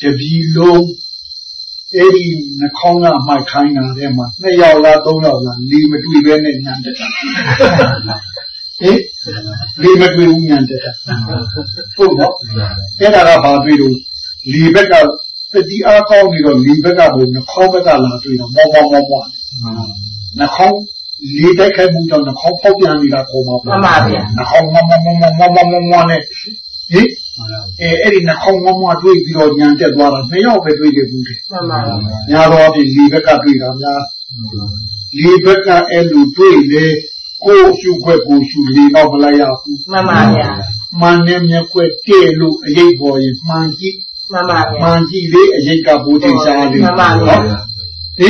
တပြီလုံးအဲ့ဒီနှခေါင်းကမှိုက်ခိုင်းတာထဲမှာနှစ်ယောက်လားသုံးယောက်လားလီမတွေ့ပဲနဲ့ညံတက်တာဟင်လီမတွေ့ဘူးညံတက်တာဟုတ်တော့အဲ့ဒါကဘာတွေ့လို့လီဘက်ကတတိအားကောင်းပြီးတော့လီဘက်ကဘုံနှခေါင်းဘက်ကလာတွေ့တော့မောမောမောမောနှခေါင်း လီတိုက်ခိုက်မှုကြောင့်နှခေါင်းပေါက်ပြန်နေတာပေါ်မှာ
မှန်ပါဗျာ
နှခေါင်းမမမမမမမမနဲ့ဟိအဲအဲ့ဒီနှခေါင်းမမတွေ့ပြီးတော့ညံတက်သွားတာနှစ်ယောက်ပဲတွေ့ကြဘူးတယ်
မှန်ပါဗျာ
ညာတော့ဒီလီဘက်ကတွေ့တာများလီဘက်ကအဲ့လိုတွေ့လေကိုယ်ရှုခွက်ကိုရှုလေတော့မလိုက်ရဘူး
မှန်ပါဗျာ
မှန်နဲ့မျက်ခွက်တဲ့လို့အရေးပေါ်ရင်မှန်ကြည့်
မှန်ပါဗျာ
မှန်ကြည့်လေအရေးကဘူတင်ရှားလေ
မှန်ပါဗျာ
ဟိ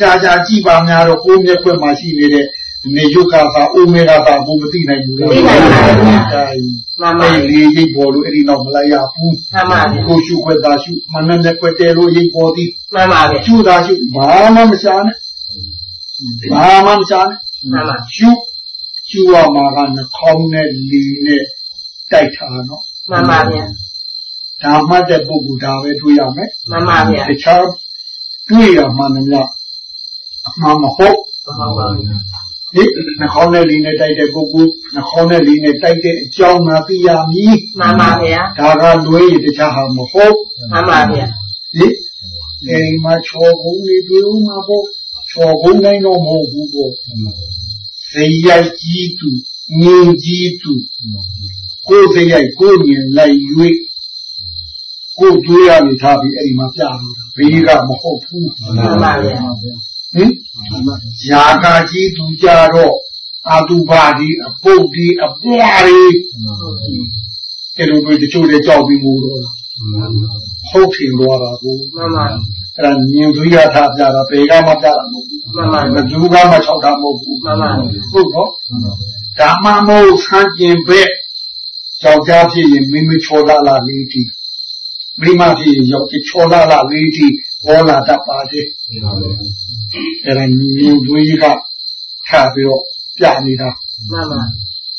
ကြာကြာကြည့်ပါများတော့ကိုယ်မျက်ခွက်မှာရှိနေတဲ့နေယုကသာအိုမေဂါသာကိုမသိနိုင်ဘူးလေ
သိနိုင်ပါဗျာမှန်ပါ
အဲ့ဒီရိတ်ပေါ်လို့အဲ့ဒီတော့မလိုက်ရဘူး
မှန်ပါဗျာ
ကိုရှုခွက်သာရှုမနဲ့နဲ့ခွက်တဲလို့ရိတ်ပေါ်သည်
မှန်ပါဗျာ
ရှုသာရှုဘာမှမရှားနဲ့ဘာမှမရှားနဲ့
မှန်ပါ
ရှုရှုရမှာကနှခေါင်းနဲ့လီနဲ့တိုက်တာနော်
မှန်ပါဗျာ
ဒါမှတ်တဲ့ပုဂ္ဂိုလ်ဒါပဲတွေ့ရမယ်
မှန်ပါဗျာ
တခြားတွေ့ရမှန်တယ် များအမှန်မဟုတ်
မှန်ပါဗျာ
ဒီနှခေါင်းနဲ့လီနဲ့တိုက်တဲ့ပုဂ္ဂိုလ်နှခေါင်းနဲ့လီနဲ့တိုက်တဲ့အကြောင်းသာသိရမည်
မှန်ပါဗျာ
ဒါကလွဲရတခြားဟာမဟုတ်
မှန်ပါဗျာ
ဒီအိမ်မှာချော်ကုန်နေတွေ့ဦးမှာပေါ့ချော်ကုန်နိုင်တော့မဟုတ်ဘူးပေါ့ဇေယိုက်ကြီးသူငင်းကြီးသူကိုယ်ဇေယိုက်ကိုယ်မြင်လိုက်၍ကိုယ်တွေးရနေထားပြီးအဲ့ဒီမှာပြတော့ဘေးကမဟုတ်ဘူး
မှန်ပါဗျာ
ဟင်ຢာကာကြီးသူကြတော့အာတုပါဒီအပုတ်ဒီအပွားဒီအဲ့လိုတွေတချို့တွေကြောက်ပြီးမို့တော့ဟုတ်ထင်သွားတာကို
မှန်ပါ
တအဲ့ဒါမြင်သွေးရထားပြတာဘယ်ကမှပြတာမဟုတ်ဘူး
မှန်ပါ
ဘယ်သူကမှ၆တာမဟုတ်ဘူး
မှန်ပါ
ဟုတ်တော့ဓမ္မမို့ဆန်းကျင်ဘက်ယောက်ျားဖြစ်ရင်မိမိချောလာလာလေးတီမိမဖြစ်ရင်ယောက်ျားချောလာလာလေးတီဟောလာတတ်ပါတယ် အဲ့ဒါမြင်သွေးကထားပြီးတော့ပြနေတာ
မှန်ပါ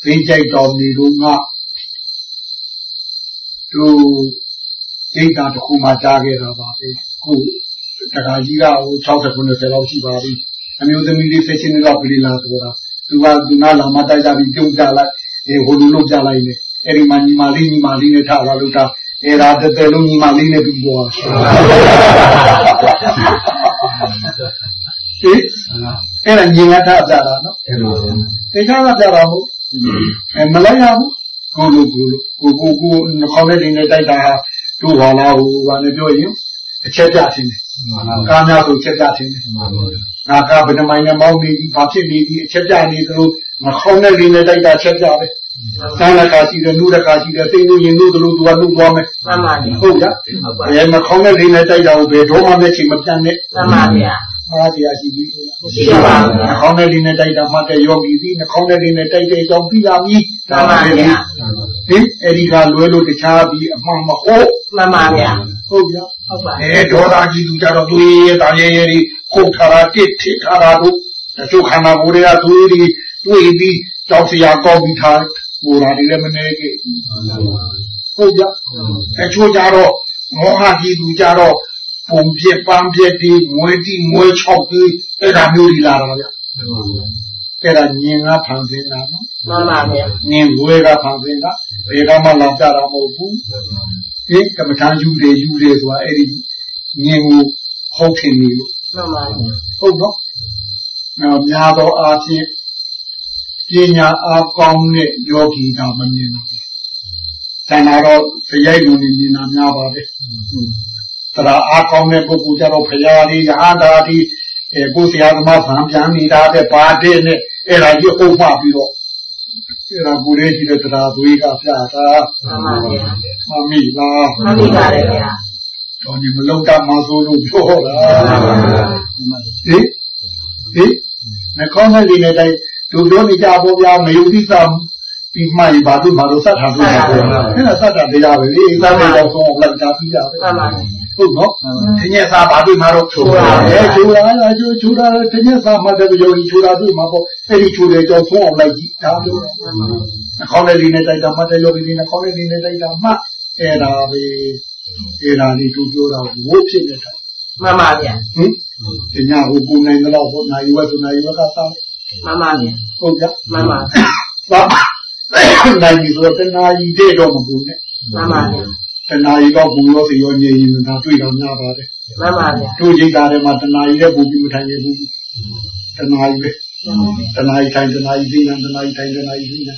သိကြိုက်တော်နေတော့ငါသူဒိဋ္ဌာတစ်ခုမှကြားခဲ့တာပါပဲခုတခါကြီးကဟို60 90လောက်ရှိပါပြီအမျိုးသမီးလေးဆက်ချင်းတော့ပြည်လာဆိုတာသူကသူနာလာမတိုက်ကြပြီးပြုံးကြလိုက်အဲဟိုလိုလုပ်ကြလိုက်နေအဲ့ဒီမှာညီမလေးညီမလေးနဲ့ထားလာလို့တာအဲ့ဒါတတဲလုံးညီမလေးနဲ့ပြီးသွား ဟေးအဲ့ဒါညီငါထားကြတာနော်
အဲ့လို
တေချာကပြပါဘူးအဲမလိုက်ရဘူးကိုလိုကိုလိုကိုကိုကိုနှခေါင်းနဲ့တင်းနဲ့တိုက်တာဟာတို့ဟာလားဟိုဘာနဲ့ပြောရင်အချက်ပြခြင်းတယ်ကားများဆိုချက်ပြခြင်းတယ်ငါကဘယ်နှမိုင်နဲ့မောင်းနေပြီဘာဖြစ်နေပြီအချက်ပြနေသလိုနှခေါင်းနဲ့တင်းနဲ့တိုက်တာချက်ပြပဲ စမ်းလက်ကာရှိတယ်နှုတ်လက်ကာရှိတယ်သိလို့ရင်လို့သလိုသူကနှုတ်သွားမယ်
မှန်ပါဗျာ
ဟုတ်ကြအဲနှခေါင်းနဲ့တင်းနဲ့တိုက်တာကိုဘယ်တော့မှမျက်ချိန်မပြတ်နဲ့
မှန်ပါဗျာ
မှားတရားရှိပြီ
မရှိပါဘူးဗျာ
နှခေါင်းနဲ့တင်းနဲ့တိုက်တာမှတ်တဲ့ယောဂီပြီနှခေါင်းနဲ့တင်းနဲ့တိုက်တဲ့အကြောင်းသိရပြီ
မှန်ပါဗျာ
ဟင်အဲ့ဒီကလွဲလို့တခြားပြီးအမှန်မဟုတ်
မှန်ပါဗျာ
ဟုတ်ဗျာ
ဟုတ်ပါ
အဲဒေါသကြီးသူကြတော့သူရဲ့တာရဲရဲကြီးခုတ်ထားတာတစ်ထိထားတာတို့တချို့ခန္ဓာကိုယ်တွေကသူတွေတွေ့ပြီးကြောက်စရာကောင်းပြီးထား ဟိုလာတယ်လည်းမနေခဲ့ဟုတ်ဗျာအချို့ကြတော့မောဟကြီးသူကြတော့ပုံပြက်ပန်းပြက်ဒီမွေးတိမွေးချောက်ပြီးအဲ့ဒါမျိုးကြီးလာတာဗျာအဲ့ဒါညင်ကဖန်ဆင်းတာနော်
မှန်ပါဗျာ
နင်းဝဲကဖန်ဆင်းတာဘယ်ကမှလာကြတာမဟုတ်ဘူးဒီကမ္မထာယူတယ်ယူတယ်ဆိုတာအဲ့ဒီနင်းကိုဟုတ်ခင်နေလို့
မှန်ပါဗျာ
ဟုတ်တော့နောက်များသောအားဖြင့် ပညာအားကောင်းတဲ့ယောဂီကမမြင်ဘူးတဏှာတော့ဖရိုက်လို့နေမြင်တာများပါတယ်တရာအားကောင်းတဲ့ပုဂ္ဂိုလ်ကြတော့ဖရာလေးရဟန္တာဒီအဲကိုယ်ဆရာသမားဗံပြန်နေတာတဲ့ပါတဲ့နဲ့အဲ့ဒါကြီးအုပ်မှပြီးတော့အဲ့ဒါကိုယ်လေးရှိတဲ့တရားသွေးကပြတာ
မှန်ပါဗျာ
မမိလား
မှန်ပါလေဗျာ
တော့ဒီမလုံတတ်မှဆိုလို့ပြောတာဟေးဟေးမကောင်းတဲ့ဒီနဲ့တိုင်း သူပြောနေကြပေါ်ပြမယုံသီးသာပြီးမှဘာလို့ဘာလို့စတ်ထားလို့လဲအဲ့ဒါစတ်တာတရားပဲလေစတ်တဲ့တော့ဆုံးလိုက်တာပြီးတာပဲ
မှန်ပါ
ဟုတ်နော်တညက်စာဘာလို့မတော့ချိုးတာလဲချိုးတာလားချိုးချိုးတာတညက်စာမှတဲ့ယောဂီချိုးတာတွေ့မှာပေါ့အဲ့ဒီချိုးတဲ့ကြောင့်ဆုံးအောင်လိုက်ကြည့်ဒါလို့နှခေါင်းလေးလေးနဲ့တိုက်တာမှတဲ့ယောဂီလေးနှခေါင်းလေးလေးနဲ့တိုက်တာမှအဲ့ဒါပဲအဲ့ဒါလေးသူပြောတာဝိုးဖြစ်နေတာ
မှန်ပါဗျာ
ဟင်ဒီညဟိုကိုနိုင်တော့ဟိုနိုင်ဝဲဆိုနိုင်ဝဲကစား
မှန်ပါဗျာ
ဟုတ်ကြ
မှန်ပါ
သွားနိုင်ပြီဆိုတော့တနာကြီးတဲ့တော့မဘူးနဲ့
မှန်ပါဗျာ
တနာကြီးတော့ဘူးရောစီရောညင်ရင်ဒါတွေ့တော့များပါတယ်
မှန်ပါဗျာ
တို့ကြိတ်တာထဲမှာတနာကြီးလည်းပူပြီးမထိုင်ရဘူးတနာကြီးပဲတနာကြီးထိုင်တနာကြီးသိနေတနာကြီးထိုင်တနာကြီးသိနေ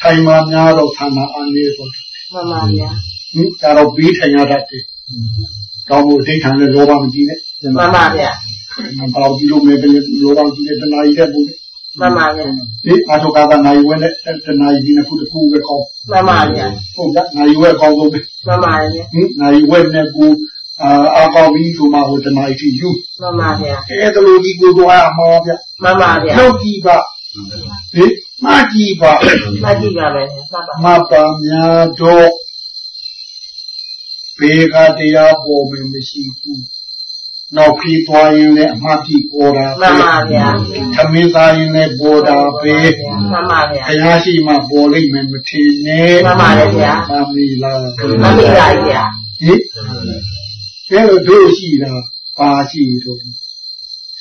ထိုင်မှာများတော့ဆန္ဒအာနေဆို
မှန်ပါဗျာ
ဟင်ဒါတော့ပြီးထိုင်ရတတ်တယ်တော့ဘုဒိဋ္ဌာန်နဲ့လောဘမကြည့်နဲ့
မှန်ပါဗျာ
မပေါ့ကြည့်လို့မဲ့လောဘကြည့်တဲ့တနာကြီးတဲ့ဘူး
မှန်ပါဗျာ
ဒီအထောက်ကကနိုင်ဝဲနဲ့တနာကြီးနဲ့ခုတစ်ခုပဲကောင်း
မှန်ပါဗျာ
ဟုတ်ကဲ့နိုင်ဝဲကောင်းဆုံးပဲ
မှန်ပါဗျာ
ဟင်နိုင်ဝဲနဲ့ကိုအာအကောင်းပြီးဆိုမှဟိုတနာကြီးယူ
မှန်ပါဗျာ
အဲဒါလိုဒီကိုတော့အမောဗျ
မှန်ပါဗျာ
လောက်ကြည့်ပါဟင်မကြည့်ပါ
မကြည့်ပါပဲမှန်ပါ
မပါများတော့ဘေကတရားပေါ်မယ်မရှိဘူး နောက်ခီးသွားရင်လည်းအမှတ်ပြီးပေါ်တာ
မှန်ပါဗျာ
သမင်းသားရင်လည်းပေါ်တာပဲ
မှန်ပါဗျာ
ဘုရားရှိမှပေါ်လိမ့်မယ်မထင်နဲ့
မှန်ပါတယ်ဗျာ
မမီလား
မှန်ပါဗျာဗျာ
ဟင်ကျဲလို့တို့ရှိတာပါရှိတော့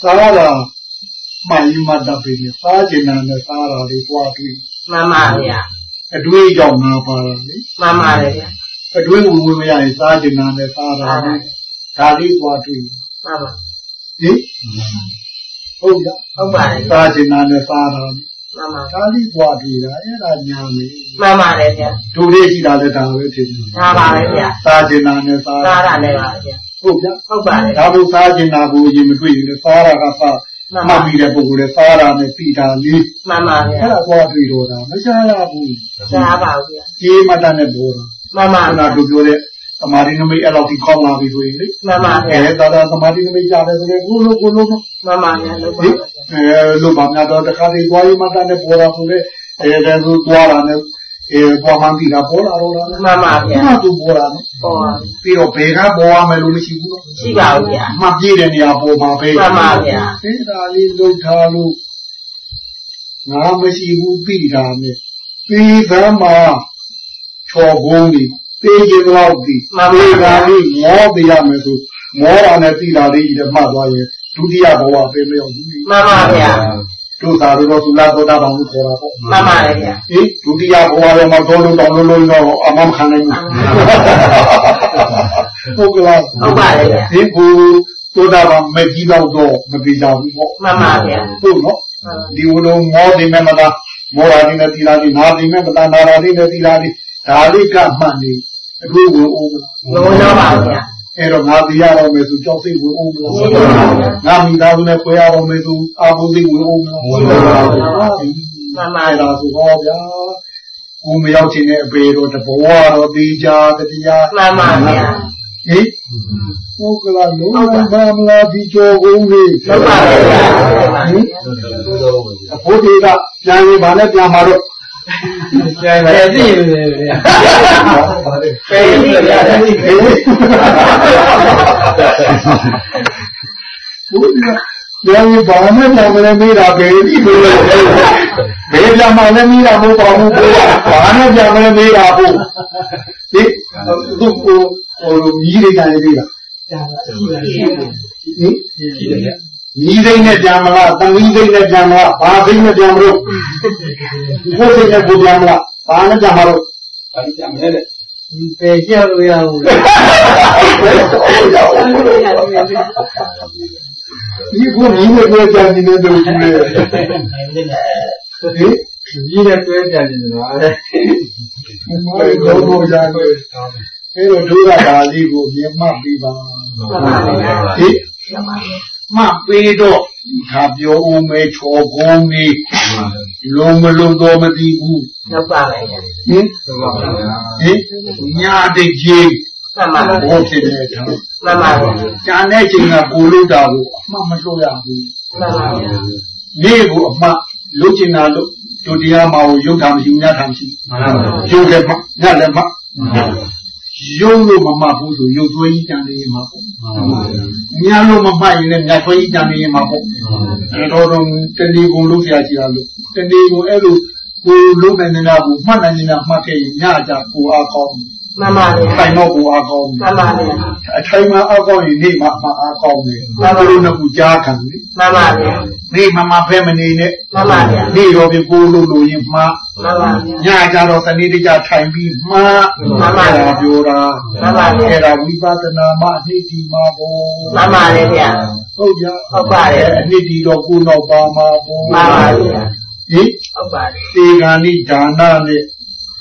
စားတာမှန်မှတ်တတ်ပြီစားကျင်တာနဲ့စားတာလေးကြွားတွေ့
မှန်ပါဗျာ
အတွေးကြောင့်ငါပါတာလေ
မှန်ပါတယ်ဗျာ
အတွေးဝင်ဝင်မရရင်စားကျင်တာနဲ့စားတာလေဒါလေးကြွားတွေ့
မှန်ပါ
ဟင်ဟုတ်လား
ဟုတ်ပါတယ်
စားကျင်တာနဲ့စားတာ
မှန်ပါ
ဒါလေးကြွားတွေ့တာအဲ့ဒါညာမေ
မှန်ပါတယ်ဗျာ
တို့လေးရှိတာလည်းဒါပဲဖြစ်တယ်
ဒါပါပဲဗျာ
စားကျင်တာနဲ့စား
စားတာလည်းပါဗျာ
ဟုတ်ဗျာ
ဟုတ်ပါတယ်
ဒါလို့စားကျင်တာကိုရင်မတွေ့ရင်လည်းစားတာကစား
မှန်
မှ
ပါ
တ်ပြီးတဲ့ပုဂ္ဂိုလ်လည်းစားတာနဲ့ပြီးတာလေး
မှန်ပါဗျာ
အဲ့ဒါသွားတွေ့တော့တာမရှားရဘူး
စားပါဗျာ
ကြေးမတတ်နဲ့ပေါ်တာ
မှန်ပါ
ခဏ
ဗျာ
တို့ပြောတဲ့ သမာဓိနမိတ်အဲ့လောက်ဒီကောင်းလာပြီဆိုရင်လေ
မှန်ပါဗျာ
အဲဒါဒါသမာဓိနမိတ်ကြားတယ်ဆိုရင်ကိုလိုကိုလို
မှန်ပါဗျာလို့ပါ
ဒီအဲလိုပါများတော့တခါတည်းသွားရင်မတတ်နဲ့ပေါ်တာဆိုလေအဲဒါဆိုသွားတာနဲ့အဲပေါ်မှန်းပြီးတာပေါ်လာတော့လား
မှန်ပါဗျာ
မှသူပေါ်တာနော်
ဟော
ပြီးတော့ဘယ်ကပေါ်ရမယ်လို့မရှိဘူးတော့
ရှိပါဘူးဗျာ
မှပြည့်တဲ့နေရာပေါ်မှာပဲ
မှန်ပါဗျာ
အဲဒါလေးလုပ်ထားလို့ငါမရှိဘူးပြီးတာနဲ့ပြီးသမ်းမှာချော်ကုန်းပြီး ပေးခြင်းတော့ဒီ
မှန်ပါဗျာ
ဒါလေးမောပြရမယ်ဆိုမောတာနဲ့ပြီးတာလေးကြီးလည်းမှတ်သွားရင်ဒုတိယဘဝပဲမရောက်ဘူး
မှန်ပါဗျာ
တို့သာတော့သုလာသောတာပန်ကိုခေါ်တာပေါ့
မှန်ပါတယ်ဗျာ
ဟင်ဒုတိယဘဝတော့မတော်လို့တောင်းလို့လို့တော့အမှန်ခံနိုင်ဘူးဟုတ်ကလား
ဟုတ်ပါတယ်ဗျာ
ဒီကိုသောတာပန်မကြည့်တော့တော့မပြေကြဘူးပေါ့
မှန်ပါဗျာ
ဟုတ်နော်ဒီလိုမောဒီမဲ့မတာမောရာဒီနဲ့တီလာဒီနာဒီမဲ့မတာနာရာဒီနဲ့တီလာဒီ ဒါလေးကမှန်နေအခုဝင်အောင်
လုံးတော့ပါဗျာ
အဲ့တော့ငါပြရတော့မယ်ဆိုကြောက်စိတ်ဝင်အောင်မလား
ရှိပါပါဗျာ
ငါမိသားစုနဲ့ခွဲရတော့မယ်ဆိုအာဘုသိဝင်အောင်မလား
ရှိပါပါဗျာမှန်ပါ
အဲ့
ဗျာ
ဒါဆိုဟောဗျာကိုမရောက်ခြင်းတဲ့အပေတော့တဘဝတော့သိကြတရား
မှန်ပါဗျာ
ဟိဟုတ်ကလားလုံးဝမမလားဒီကြောကုန်လေး
ဟုတ်ပါတယ်ဗျာမှန်ပါ
ဟင်
ဗျာ
အဖိုးတွေကပြန်ရင်ဗာနဲ့ပြန်มาတော့
ကျန်တယ်သိနေတယ်ဗျာ
ပဲပြီဗျာ
ဟိဘုရားပြန်ရင်ဗာနဲ့ပြန်မလဲမေးတာပဲဒီလိုလေဘယ်ပြန်မှလည်းမေးတာမဟုတ်ပါဘူးဘုရားဗာနဲ့ပြန်မလဲမေးတာဟုတ်ဟိသူ့ကိုဟိုမြည်တွေကလည်းမေးတာဟင်
ရှိတယ်ဗျာ
ညီစိမ့်နဲ့ပြန်မလားသမီးစိမ့်နဲ့ပြန်မလားဘာစိမ့်နဲ့ပြန်မလို့ကိုယ်စိမ့်နဲ့ကိုပြန်မလားဘာနဲ့ပြန်မလို့
ဘာကြမ်းလဲတဲ့
ပေကြောက်လို့ရဘူး
ဒီကိုညီနဲ့ကိုပြန်နေတယ်လို့ပြောတယ်ဟင်
ကြီးနဲ့တွဲကြတယ်နော်
မောတော့ဘောကြတယ်အဲ့တော့ဒုရတာလေးကိုမြင်မှတ်ပြီးပါဟင် မှတ်ပြီးတော့ဒါပြောဦးမဲချော်ကုန်နေလုံးမလုံးတော့မသိဘူး
ဟုတ်ပါမယ်ဗျာ
ဟင်
ဟုတ်ပါဘူးဗျာ
ဟင်ညာတဲ့ကြီး
မှန်ပါဗျာ
ဘောဖြစ်နေတာ
မှန်ပါဗျာ
ကျန်တဲ့ချိန်ကကိုလို့တာကိုအမှတ်မလို့ရဘူး
မှန်ပါဗျာ
နေ့ကိုအမှတ်လုတ်ချင်တာလို့တို့တရားမှာကိုရုပ်တာမရှိညတာမရှိ
မှန်ပါဘူး
ရုပ်လည်းမှညလည်းမှ ရုပ်လို့မမှတ်ဘူးဆိုရုပ်သွေးကြီးတန်နေမှာပေါ့ညလို့မမှတ်ရင်လည်းညသွေးကြီးတန်နေမှာပေါ့အဲတော့တော့တဏီကုံလို့ဆရာကြီးတာလို့တဏီကုံအဲ့လိုကိုလုံးနိုင်နေတာကိုမှတ်နိုင်နေတာမှတ်ခဲ့ရင်ညကြကိုအားကောင်း
မှန်ပါဗျာ
တိုင်တော့ကိုအားကောင်း
မှန်ပါဗျာ
အထိုင်မှာအားကောင်းရင်နေ့မှာအားကောင်းတယ်ဘာလို့လဲကူကြားခံလေ
မှန်ပါဗျာ
နေမမဖဲမနေနဲ့
မှန်ပါဗျာ
နေတော့ပြကိုလို့လို့ရင်မှား
မှန်ပါဗျာ
ညကြတော့စနေတကြထိုင်ပြီးမှား
မှန်ပါ
အဲ့ဒါပြောတာ
မှန်ပါဗျာ
အဲ့ဒါဝိပဿနာမှအနှစ်ဒီမှာပေါ့
မှန်ပါတယ်ဗျာ
ဟုတ်ကြ
ဟုတ်ပါတယ်
အနှစ်ဒီတော့ကိုတော့ပါမှာပေါ့
မှန်ပါဗျာ
ဟင်
ဟုတ်ပါတယ်
တေဂာနိဒါနနဲ့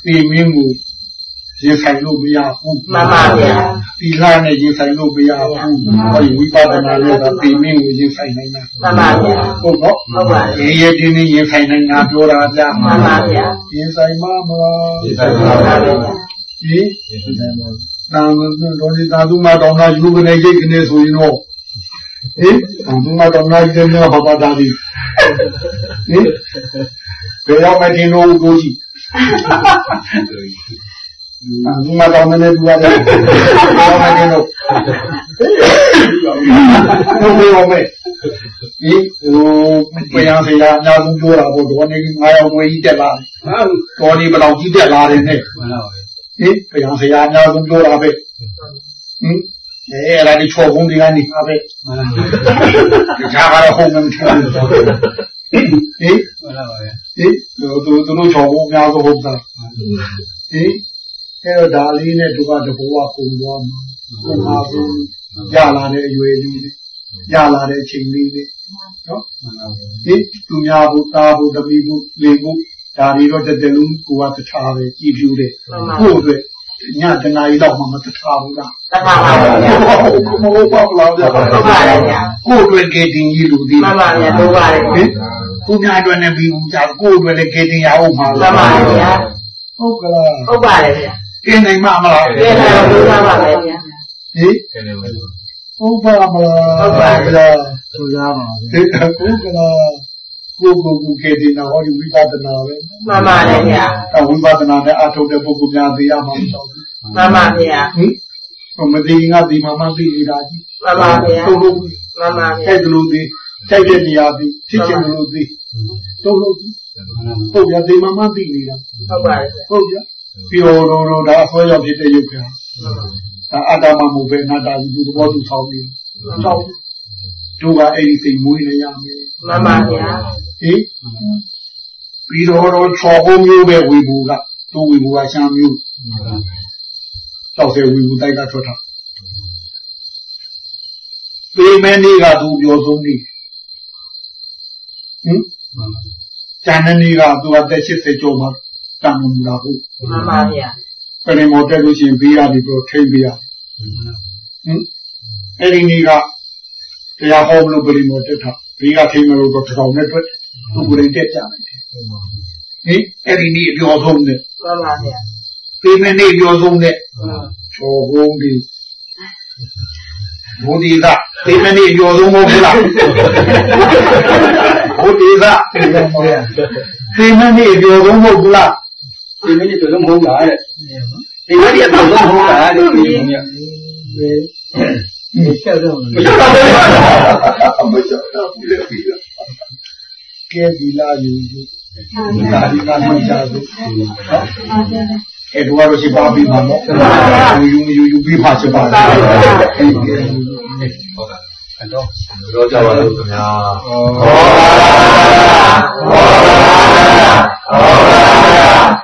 ပေမင်းကို ရင်ဆိုင်လို့မရဘူး
မှန်ပါဗျာ
သီလနဲ့ရင်ဆိုင်လို့မရဘူးဟောဒီဝိပဿနာနဲ့ကပေမင်းကိုရင်ဆိုင်နိုင်တာ
မှန်ပါဗျာ
ဟုတ်တော့
ဟုတ်ပါတယ်
ရေရတင်းနေရင်ဆိုင်နိုင်တာပြောတာဗျာ
မှန်ပါဗျာ
ရင်ဆိုင်မမလား
ဒီဆိုင်
မှ
ပါ
န်ပါ
ဗျာ
ဗျာ
ဟင်နာမတော်ဒီသာသူမတော်နာယူကနေရိတ်ကနေဆိုရင်တော့ဟင်သူမတော်နာယူနေဘာပါတာဒီဟင်ဘယ်ရောက်မှတင်လို့ကိုကြီး သူမတော်နေတူရတယ်ဘယ်ရောက်မှတင်လို့ဘယ်ရောက်မှဒီဟိုပြန်စီလာအများဆုံးပြောတာပေါ့တော်နေ9ရောက်ဝေးကြီးတက်လာတော်နေဘယ်တော့ကြီးတက်လာတယ်နဲ့
မှန်ပါဗျာ
ဟင်ဘုရားဆရာအများဆုံးပြောတာပဲဟင်အဲအဲ့ဒါဒီချောဘုံဒီကနေပါပဲ
မှန်ပါဗျာ
ဒီခြားကတော့ဟုတ်မှမထင်ဘူးဟင်
မှန်ပါဗျာ
ဟင်သူသူသူတို့ချောဘုံအများဆုံးဟုတ်တာဟင် အဲ့တော့ဒါလေးနဲ့သူကတဘောကပုံသွားမှာပုံပါဘူးရလာတဲ့အရွယ်လေးနဲ့ရလာတဲ့အချိန်လေးနဲ့နော်ဟင်သူများဘူးသားဘူးတပီးဘူးလေဘူးဒါတွေတော့တစ်တလုံးကိုကတခြားပဲကြည်ဖြူတယ်ကို့အတွက်ညတနားရီတော့မှမတခြားဘူးလား
မှန်ပါဗျာ
မဟုတ်ပါဘူးလားဗျာ
ဟုတ်ပါတယ်ဗျာ
ကိုယ်အတွက်ကေတင်ကြီးလူဒီ
မှန်ပါဗျာတို့ပါတယ်
ဟင်ကိုများအတွက်လည်းပြီးဘူးကြာကိုယ်အတွက်လည်းကေတင်ရအောင်ပါ
မှန်ပါဗျာ
ဟုတ်ကလား
ဟုတ်ပါတယ်ဗျာ
ကင်းနိုင်မှာမလား
ကျေနာဘုရားပါပဲဗျာ
ဟင်ဟုတ်ပါမလား
ဟုတ်ပါဗျာ
ဆိုရပါဘူး
ဒီအခုကလာကိုကိုကိုကေဒီနာဟောဒီဝိပဿနာပဲ
မှန်ပါတယ်ဗျာ
အဝိပဿနာနဲ့အထုတ်တဲ့ပုဂ္ဂိုလ်များသိရမှာမဟုတ်ဘူး
မှန်ပါဗျာ
ဟင်ဟိုမသိငါဒီမှာမှသိနေတာကြီး
မှန်ပါဗျာ
တို့လို့
မှန်ပါဗျာ
အဲ့ဒါလို့ဒီတိုက်တဲ့နေရာဒီဖြစ်ချင်လို့ဒီတို့လို့ဟုတ်ပြဒီမှာမှသိနေတာ
ဟုတ်ပါတယ်
ဟုတ်ပြ ပြောတော့တော့ဒါအဆွဲရောက်ဖြစ်တဲ့ရုပ်ခံဒါအတ္တမမဟုတ်ပဲအနတ္တကြီးသူသဘောသူဆောင်နေတော့တို့ကအဲ့ဒီစိတ်မွေးနေရမယ်
မှန်ပါဗျာ
ဟင်ပြီးတော့တော့ချော်ဖို့မျိုးပဲဝေဘူးကသူဝေဘူးကရှမ်းမျိုးတော့ဆယ်ဝေဘူးတိုက်ကထွက်တာပေမင်းလေးကသူပြောဆုံးနေဟင်ကျန်တဲ့နေ့ကသူကတက်80ကျော်မှ တန်မှုလာဘူး
မှန်ပါဗျာ
ပြင်မော်တက်လို့ရှိရင်ဘေးရပြီးတော့ထိမ့်ပေးရဟင်အဲ့ဒီနေ့ကတရားဟောလို့ပြင်မော်တက်တာဘေးကထိမ့်မလို့တော့တောင်နဲ့တွေ့သူကိုယ်တိုင်တက်ကြတယ်ဟင်အဲ့ဒီနေ့ပြောဆုံးတယ်
မှန်ပါဗျာ
ပေမနေ့ပြောဆုံးတဲ့ချော်ကုန်ဒီဘုဒီကပေမနေ့ပြောဆုံးမဟုတ်ဘူးလားဘုဒီကပေမနေ့ပြောဆုံးမဟုတ်ဘူးလား
ဒီမင်းတို့လုံးမဟုတ်လားတဲ့ဒီမင်းတို့လုံးမဟုတ်လားတဲ့ဒီမင်းက
ဒီချက်တော့
မချတော့မချတော့ဘူးလေပြီးတော့ကဲဒီလာယူဒါဒီကမှချဘူးအဲ့တော့ရရှိပါပြီမှာနော်ယူယူယူပြီးပါချပါအဲ့ဒီ
တော့ကြပါလို့ခင်ဗျာ
ဟောဟောဒီကေဒီပါ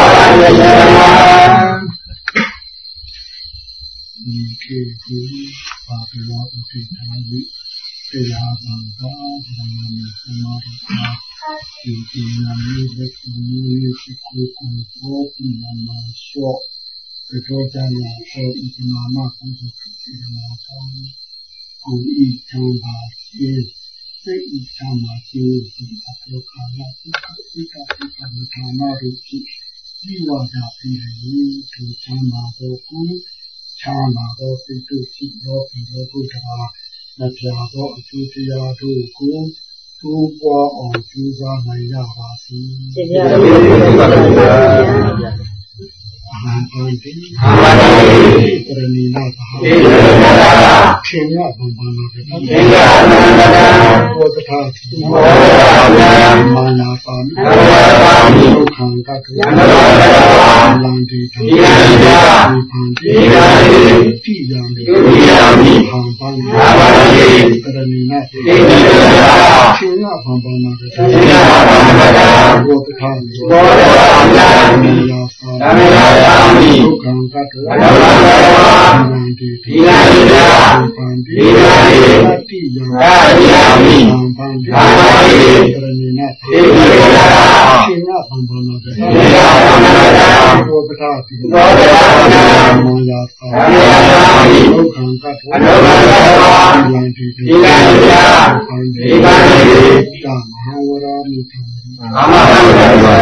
သောကိုချမ်းသာသောစိတ်တို့ရှိသောဒီလိုကိုယ်တော်မပြသောအကျိုးတရားတို့ကိုသိုးပွားအောင်ကြိုးစားနိုင်ရပါစေ
ကျေးဇူးပါဗျာ
အဟံပန္တိ
အာမန္တိ
ပရဏိနာသဟ
ဣတိနတ္တ
ထေညဘံဘာနာတေ
သင်္ဃာနန္တနာ
ဘောဓထာတိ
ဘောဓာယံ
မာနာပါ မိ
သဝရပါမိ
ဒုက္ခံကတု
နမောတတဝံ
လန္တိတံ
ဣယံဣယ
ပန္တိ
ဣယံဣ
တိယံ
ဒုတိယမိ
ဟံပန္တိ
အာမန္တိ
ပရဏိနာတေ
ဣတိနတ္တ
ထေညဘံ ဘာနာတေ
သင်္ဃာနန္တနာ
ဘောဓထာတိ
ဘောဓာယံ
မာနာပါ
သမေယယာမိ
ဒုက္ခံကတု
နမောတတဝံ
လန္တိ
ဣယံဣယ
ပန္တိ
ဣယံဣ
တိယံ
ကာတိယမိ
ဟံပန္တိ
အာမန္တိ
ပရဏိနာတေ
ဣတိနတ္တ
ထေညဘံဘာနာတေ
သင်္ဃာနန္တနာ
ဘောဓထာတိ
ဘောဓာယံ
မောယာသာ
သမေယယာမိ
ဒုက္ခံကတော
အနုဘန္တဝါ
လန္တိ
ဣဒံဣယ
ပန္တိ
ဣဗံဣ
သာမဟာဝရမိသံ
အာမဘန္တဝါ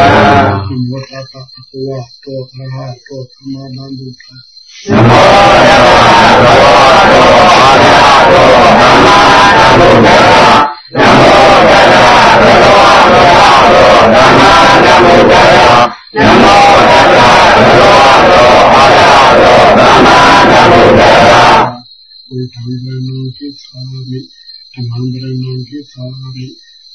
သမောတတပတောတောသရဟတောသမာဘန္တုသ
နမောတဝါဘောတောအာရတောသမ္မာသမ္ဗုဒ္ဓါနမောတတဘောတောသမ္မာသမ္ဗုဒ္ဓါနမောတတဘောတောအာရတောသမ္မာသမ္ဗုဒ္ဓါ
ဝေသံဃနံကိသာမိဓမ္မံဒရဏံကိသာမိသံဃံဒရဏံကိသာမိ
ဘောဝန္တနာမိသာမိဓမ္မန္တနာမိသာမိသံဃံတနာမိသာမိ
ဒုတိယံမိဗုဒ္ဓံဒရဏံ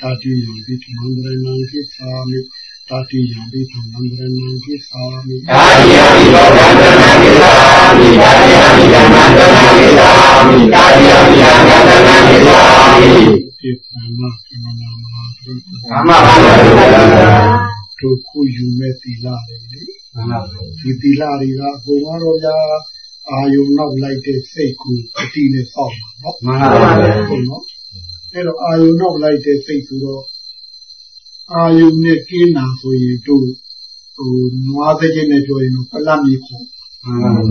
ဒုတိယံမိသံဃံဒရဏံကိသာမိ
ဒုတိယမိဘုရားတနာမိသာမိဒုတိယမိဓမ္မတနာမိသာမိဒုတိယမိသာသ
ပုထံဒရဏံကိသာမိတာတိယံပိဓမ္မံဒရဏံကိသာမိတာတိယံပိဓမ္မံဒရဏံကိသာမိ
အာရိယမိဘောဓံတနာကိသာမိအာရိယမိဓမ္မံတနာကိသာမိအာရိယမိအနန္တနာကိသာမိ
ဧသမ္မာသမ္မာမဟာသရုပ်
သမ္မာပါဠိတော်
တို့ကိုယူမဲ့သီလတွေလေ
မှန်ပါ
ဒီသီလတွေကအကုန်ကတော့ဗျာအာယုံနောက်လိုက်တဲ့စိတ်ကိုအတိနဲ့စောင့်မှာနော်
မှန်ပါပါ
ဟုတ်နော် အဲ့တော့အာယုံနောက်လိုက်တဲ့စိတ်ဆိုတော့အာယုံနဲ့ကင်းတာဆိုရင်တို့ဟိုနွားစကြနဲ့ပြောရင်တော့ပလတ်မြေခု
မှန်ပါပါ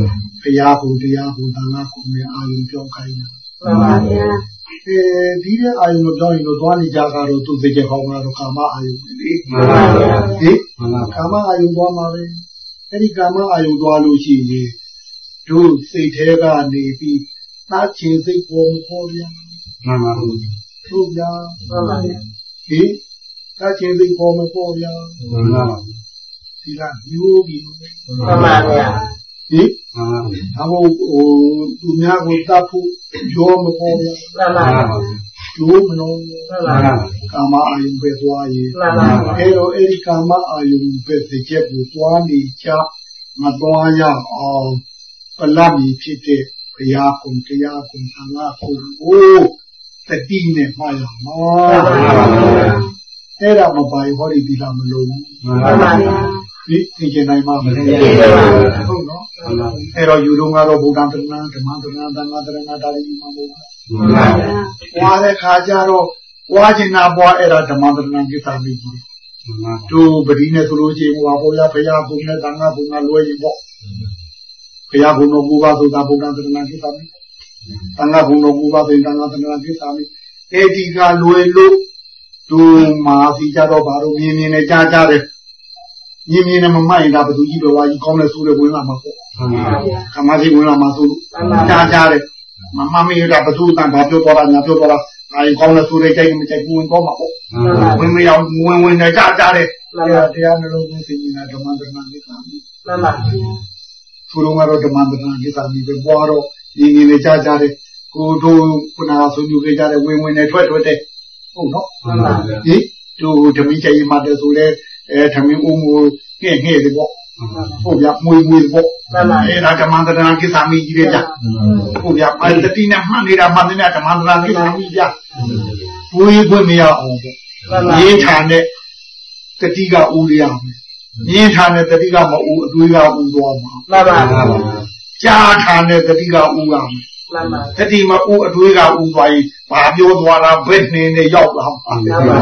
ဘုရားကိုတရားကိုသံဃာကိုနဲ့အာယုံပြောင်းခိုင်းတာ
မှန်ပါဗျာ
အဲဒီတဲ့အာယုံကိုပြောင်းရင်တော့သွားနေကြတာတော့သူစကြဟောင်းကတော့ကာမအာယုံလေ
မှန်ပါပါ
ဟိ
မှန်ပါ
ကာမအာယုံသွားမှာပဲအဲ့ဒီကာမအာယုံသွားလို့ရှိရင်တို့စိတ်แท้ကနေပြီးနာချင်စိတ်ပေါ်ပေါ်ပြန်
မှန်ပါ
တို့ဗျာ
မှန်ပါဗျာ
ဟိနာချင်စိတ်ပေါ်မပေါ်ပြန်
မှန်ပါ
ဒီလားမျိုးပြီး
မှန်ပါဗျာ
ဟိ
မှန်ပါ
အမို့ဟိုသူများကိုတတ်ဖို့ရောမပေါ်ပြန်
မှန်ပါ
မှန်
ဗျာ
ပါ
တို့မလို့
မှန်
မှ
ပါ
န်
ဗျာ
ပါ
ကာမအာယုံပဲသွားရင်
မှန်ပါဗျာ
အဲ့တော့အဲ့ဒီကာမအာယုံပဲစိတ်ချက်ကိုသွားနေကြမသွားရအောင်ပလတ်မီဖြစ်တဲ့ဘုရားကုံတရားကုံသံဃာကုံကို တတိနဲ့မှားရမှာအဲ့ဒါမပိုင်ဟောဒီဒီလာမလို့
မှန်
မှန်
ပါ
ပါဗျာ
ဒီသင်ကျင်နိုင်မှာမဟုတ်
သိပါပါ
ဟုတ်နော်
မှန်ပါ
အဲ့တော့ယူတော့ကတော့ဗုဒ္ဓံတရဏဓမ္မတရဏသံဃာတရဏဒါရီမှာပေါ့
မှန်ပါ
ဝါတဲ့ခါကျတော့ဝါကျင်နာပွားအဲ့ဒါဓမ္မတရဏကိစ္စမိကြီး
မှန်ပါ
တို့ပတိနဲ့ဆိုလို့ချင်းဟောပေါ်ရဖရာဘုံနဲ့သံဃာဘုံကလွယ်ရင်ပေါ့ဖရာဘုံတော်မူပါဆိုတာဗုဒ္ဓံတရဏကိစ္စမိ သံဃာဘုံတော်မူပါဆိုရင်သံဃာတရဏကိစ္စမိအဲ့ဒီကလွယ်လို့တို့မာစီကြတော့ဘာလို့မြင်မြင်နဲ့ကြားကြတယ်မြင်မြင်နဲ့မမိုက်ရင်ဒါဘသူကြီးပဲဝါကြီးကောင်းလဲဆိုးတယ်ဝင်လာမှာပေါ့
မှန်ပါ
ခမကြီးဝင်လာမှာဆိုလို့ကြားကြတယ်မမမေကဘသူတန်ဘာပြောတော့တာညာပြောတော့တာအဲဒီကောင်းလဲဆိုးတယ်ကြိုက်မကြိုက်ဘူးဝင်တော့မှာပေါ့
မှန်ပါ
ဝင်မရောက်ဝင်ဝင်နဲ့ကြားကြတယ်
မှန်
တရား
ပါ
တရားနှလုံးသွင်းသိနေတာဓမ္မတဏ္ဍာကိစ္စမိ
မှန်ပါ
သူတို့ကတော့ဓမ္မတဏ္ဍာကိစ္စမိပဲပွားတော့ ဒီနေနဲ့ကြားကြတယ်ကိုတို့ခုနကဆိုညူခဲ့ကြတယ်ဝင်ဝင်နဲ့ထွက်ထွက်တယ်ဟုတ်နော်
မှန်ပါ
ဟိတို့ဓမ္မိကျရင်မှတယ်ဆိုလဲအဲဓမ္မိဦးမူငှဲ့ငှဲ့တယ်ပေါ့ဟုတ်ဗျမွေမွေပေါ့
မှန်ပါ
အဲဒါဓမ္မတဏ္ဍာကိစ္စမိကြီးတယ်ဗျဟုတ်ဗျအဲတတိနဲ့မှတ်နေတာမှတ်နေတာဓမ္မတဏ္ဍာကိစ္စမိဗျဘွေးဘွေးမရအောင်ပေါ့
မှန်ပါ
ရင်းထာနဲ့တတိကဦးရအောင်ရင်းထာနဲ့တတိကမဦးအတွေးကဦးသွားမှာ
မှန်ပါ
မှန်ပါ
ကြားထာနဲ့တတိကဦးရမယ်
မှန်ပါ
တတိမဦးအတွေးကဦးသွားရင်ဘာပြောသွားတာဘယ်နေနဲ့ရောက်လာမှာ
မှန်ပါ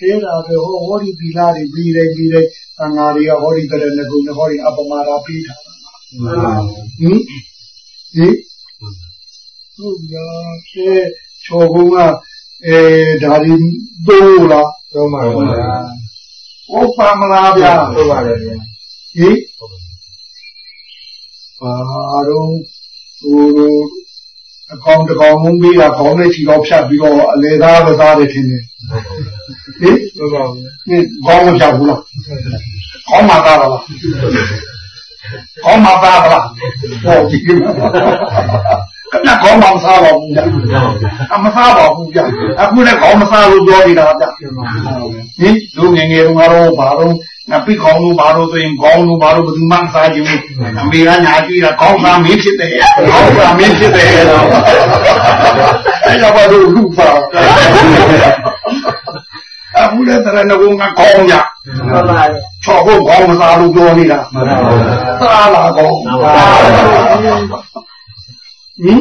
အဲဒါပဲဟောဟောဒီပီလာတွေပြီးတယ်ပြီးတယ်သံဃာတွေကဟောဒီတရဏဂုံနဲ့ဟောဒီအပမာဒပြီးတာ
မှန်ပါ
ဟင်ဟင်ဟုတ်ရအဲချောကုန်းကအဲဒါဒီတိုးလား
တော့မှာပါဗျာ
ဟုတ်ပါမလားဗျာ
ဟုတ်ပါတယ်ဗျာ
ဟိ ဘာတော့ဟိုအကောင်တကောင်လုံးပြီးတာခေါင်းနဲ့ချီတော့ဖြတ်ပြီးတော့အလေသားကစားတယ်ထင်တယ်ဟိ
ဟုတ်ပါဘူး
ဒီခေါင်းမဖြတ်ဘူးလားခေါင်းမသားပါလားခေါင်းမသားပါလားဟောဒီကဗျခေါင်းမစားပါဘူးဗျအမစားပါဘူးဗျအခုလည်းခေါင်းမစားလို့ပြောနေတာဗျဟင်လူငယ်ငယ်တုန်းကတော့ဘာတော့ ငါပိခေါင်းလို့ဘာလို့ဆိုရင်ခေါင်းလို့ဘာလို့ဘယ်သူမှမစားကြဘူးအမေကညာကြည့်တာခေါင်းသားမင်းဖြစ်တယ်ခေါင်းသားမင်းဖြစ်တယ်တော့အဲ့တော့ဘာလို့လူပါအခုလည်းတရဏဂုံကခေါင်းရ
မှန်ပါ
ချောဖို့ခေါင်းမစားလို့ပြောနေတာ
မှန်ပါ
စားလာခေါင်းဟင်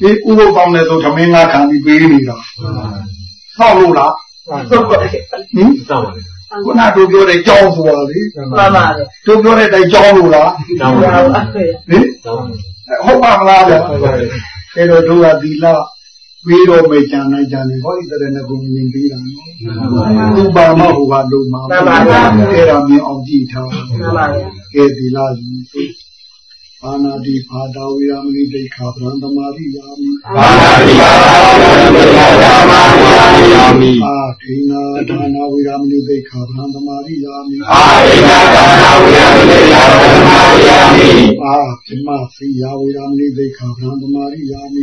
ဒီဥပကောင်းတဲ့ဆိုသမင်းကခံပြီးပေးနေတာဆောက်လို့လား
ဟုတ်ပါ
ဟင်
စောင့်ပါလေ
ခုနတို့ပြောတဲ့ကြောင်းဆိုတာလေ
မှန်ပါ
တို့ပြောတဲ့တိုင်ကြောင်းလို့လား
စောင့်
မှ
ပါ
န်
လေ
ပါ
ဟင်
စောင့်ပါလေ
ဟုတ်ပါမလားဗျ
ဟုတ်ပါတယ်
အဲ့တော့တို့ကဒီလာပြီးတော့မေချာနိုင်ကြတယ်ဟောဒီတရဏဂုံမြင်ပြီးတာနော်သူပါမဟုတ်ကလုံးမှာအဲ့ဒါမြင်အောင်ကြည့်ထား
မှန်ပါ
ကဲဒီလာကြီး ဘာနာတိဘာတာဝိရမဏိဒိဋ္ဌာဗြဟ္မမာရိယာမိ
အာရိယဝေယဓမ္မဝါယာမိ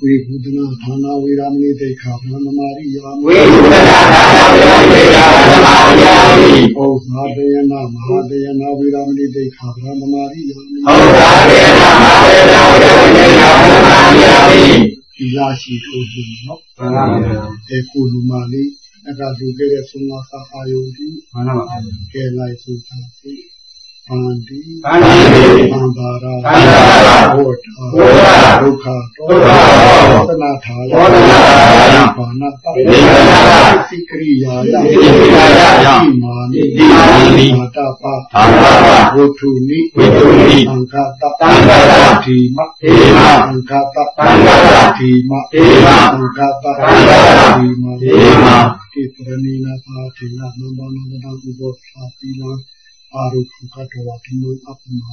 ဝိဘု
ဒ
နာဌာနာဝိရမဏိသိက္ခာပရံသမာရိယာမိ
ဝိသုဒနာသာနာဝိယမိတေယသမာရိယာမိ
ဩဇာတယနာမဟာတယနာဝိရမဏိသိက္ခာပရံသမာရိယာမိ
ဟောတာတေနမတေနဝိယမိတေယသမာရိယာမိ
ဒီလာရှိကိုဒီနော်
မှန်ပါဗျာ
အဲကိုလူမာလေးအကလူခဲ့တဲ့ဆုံးမသာအာယုန်ဒီ
မှန်ပါဗျာ
ကဲလိုက်ဆိုတာစီ ပန္တိ
သန္တိ
ပန္တာရာ
သန္တာရာ
ဘုဒ္ဓ
ဘုရား
ဒုက္ခတော
ဒုက္ခတော
သနာ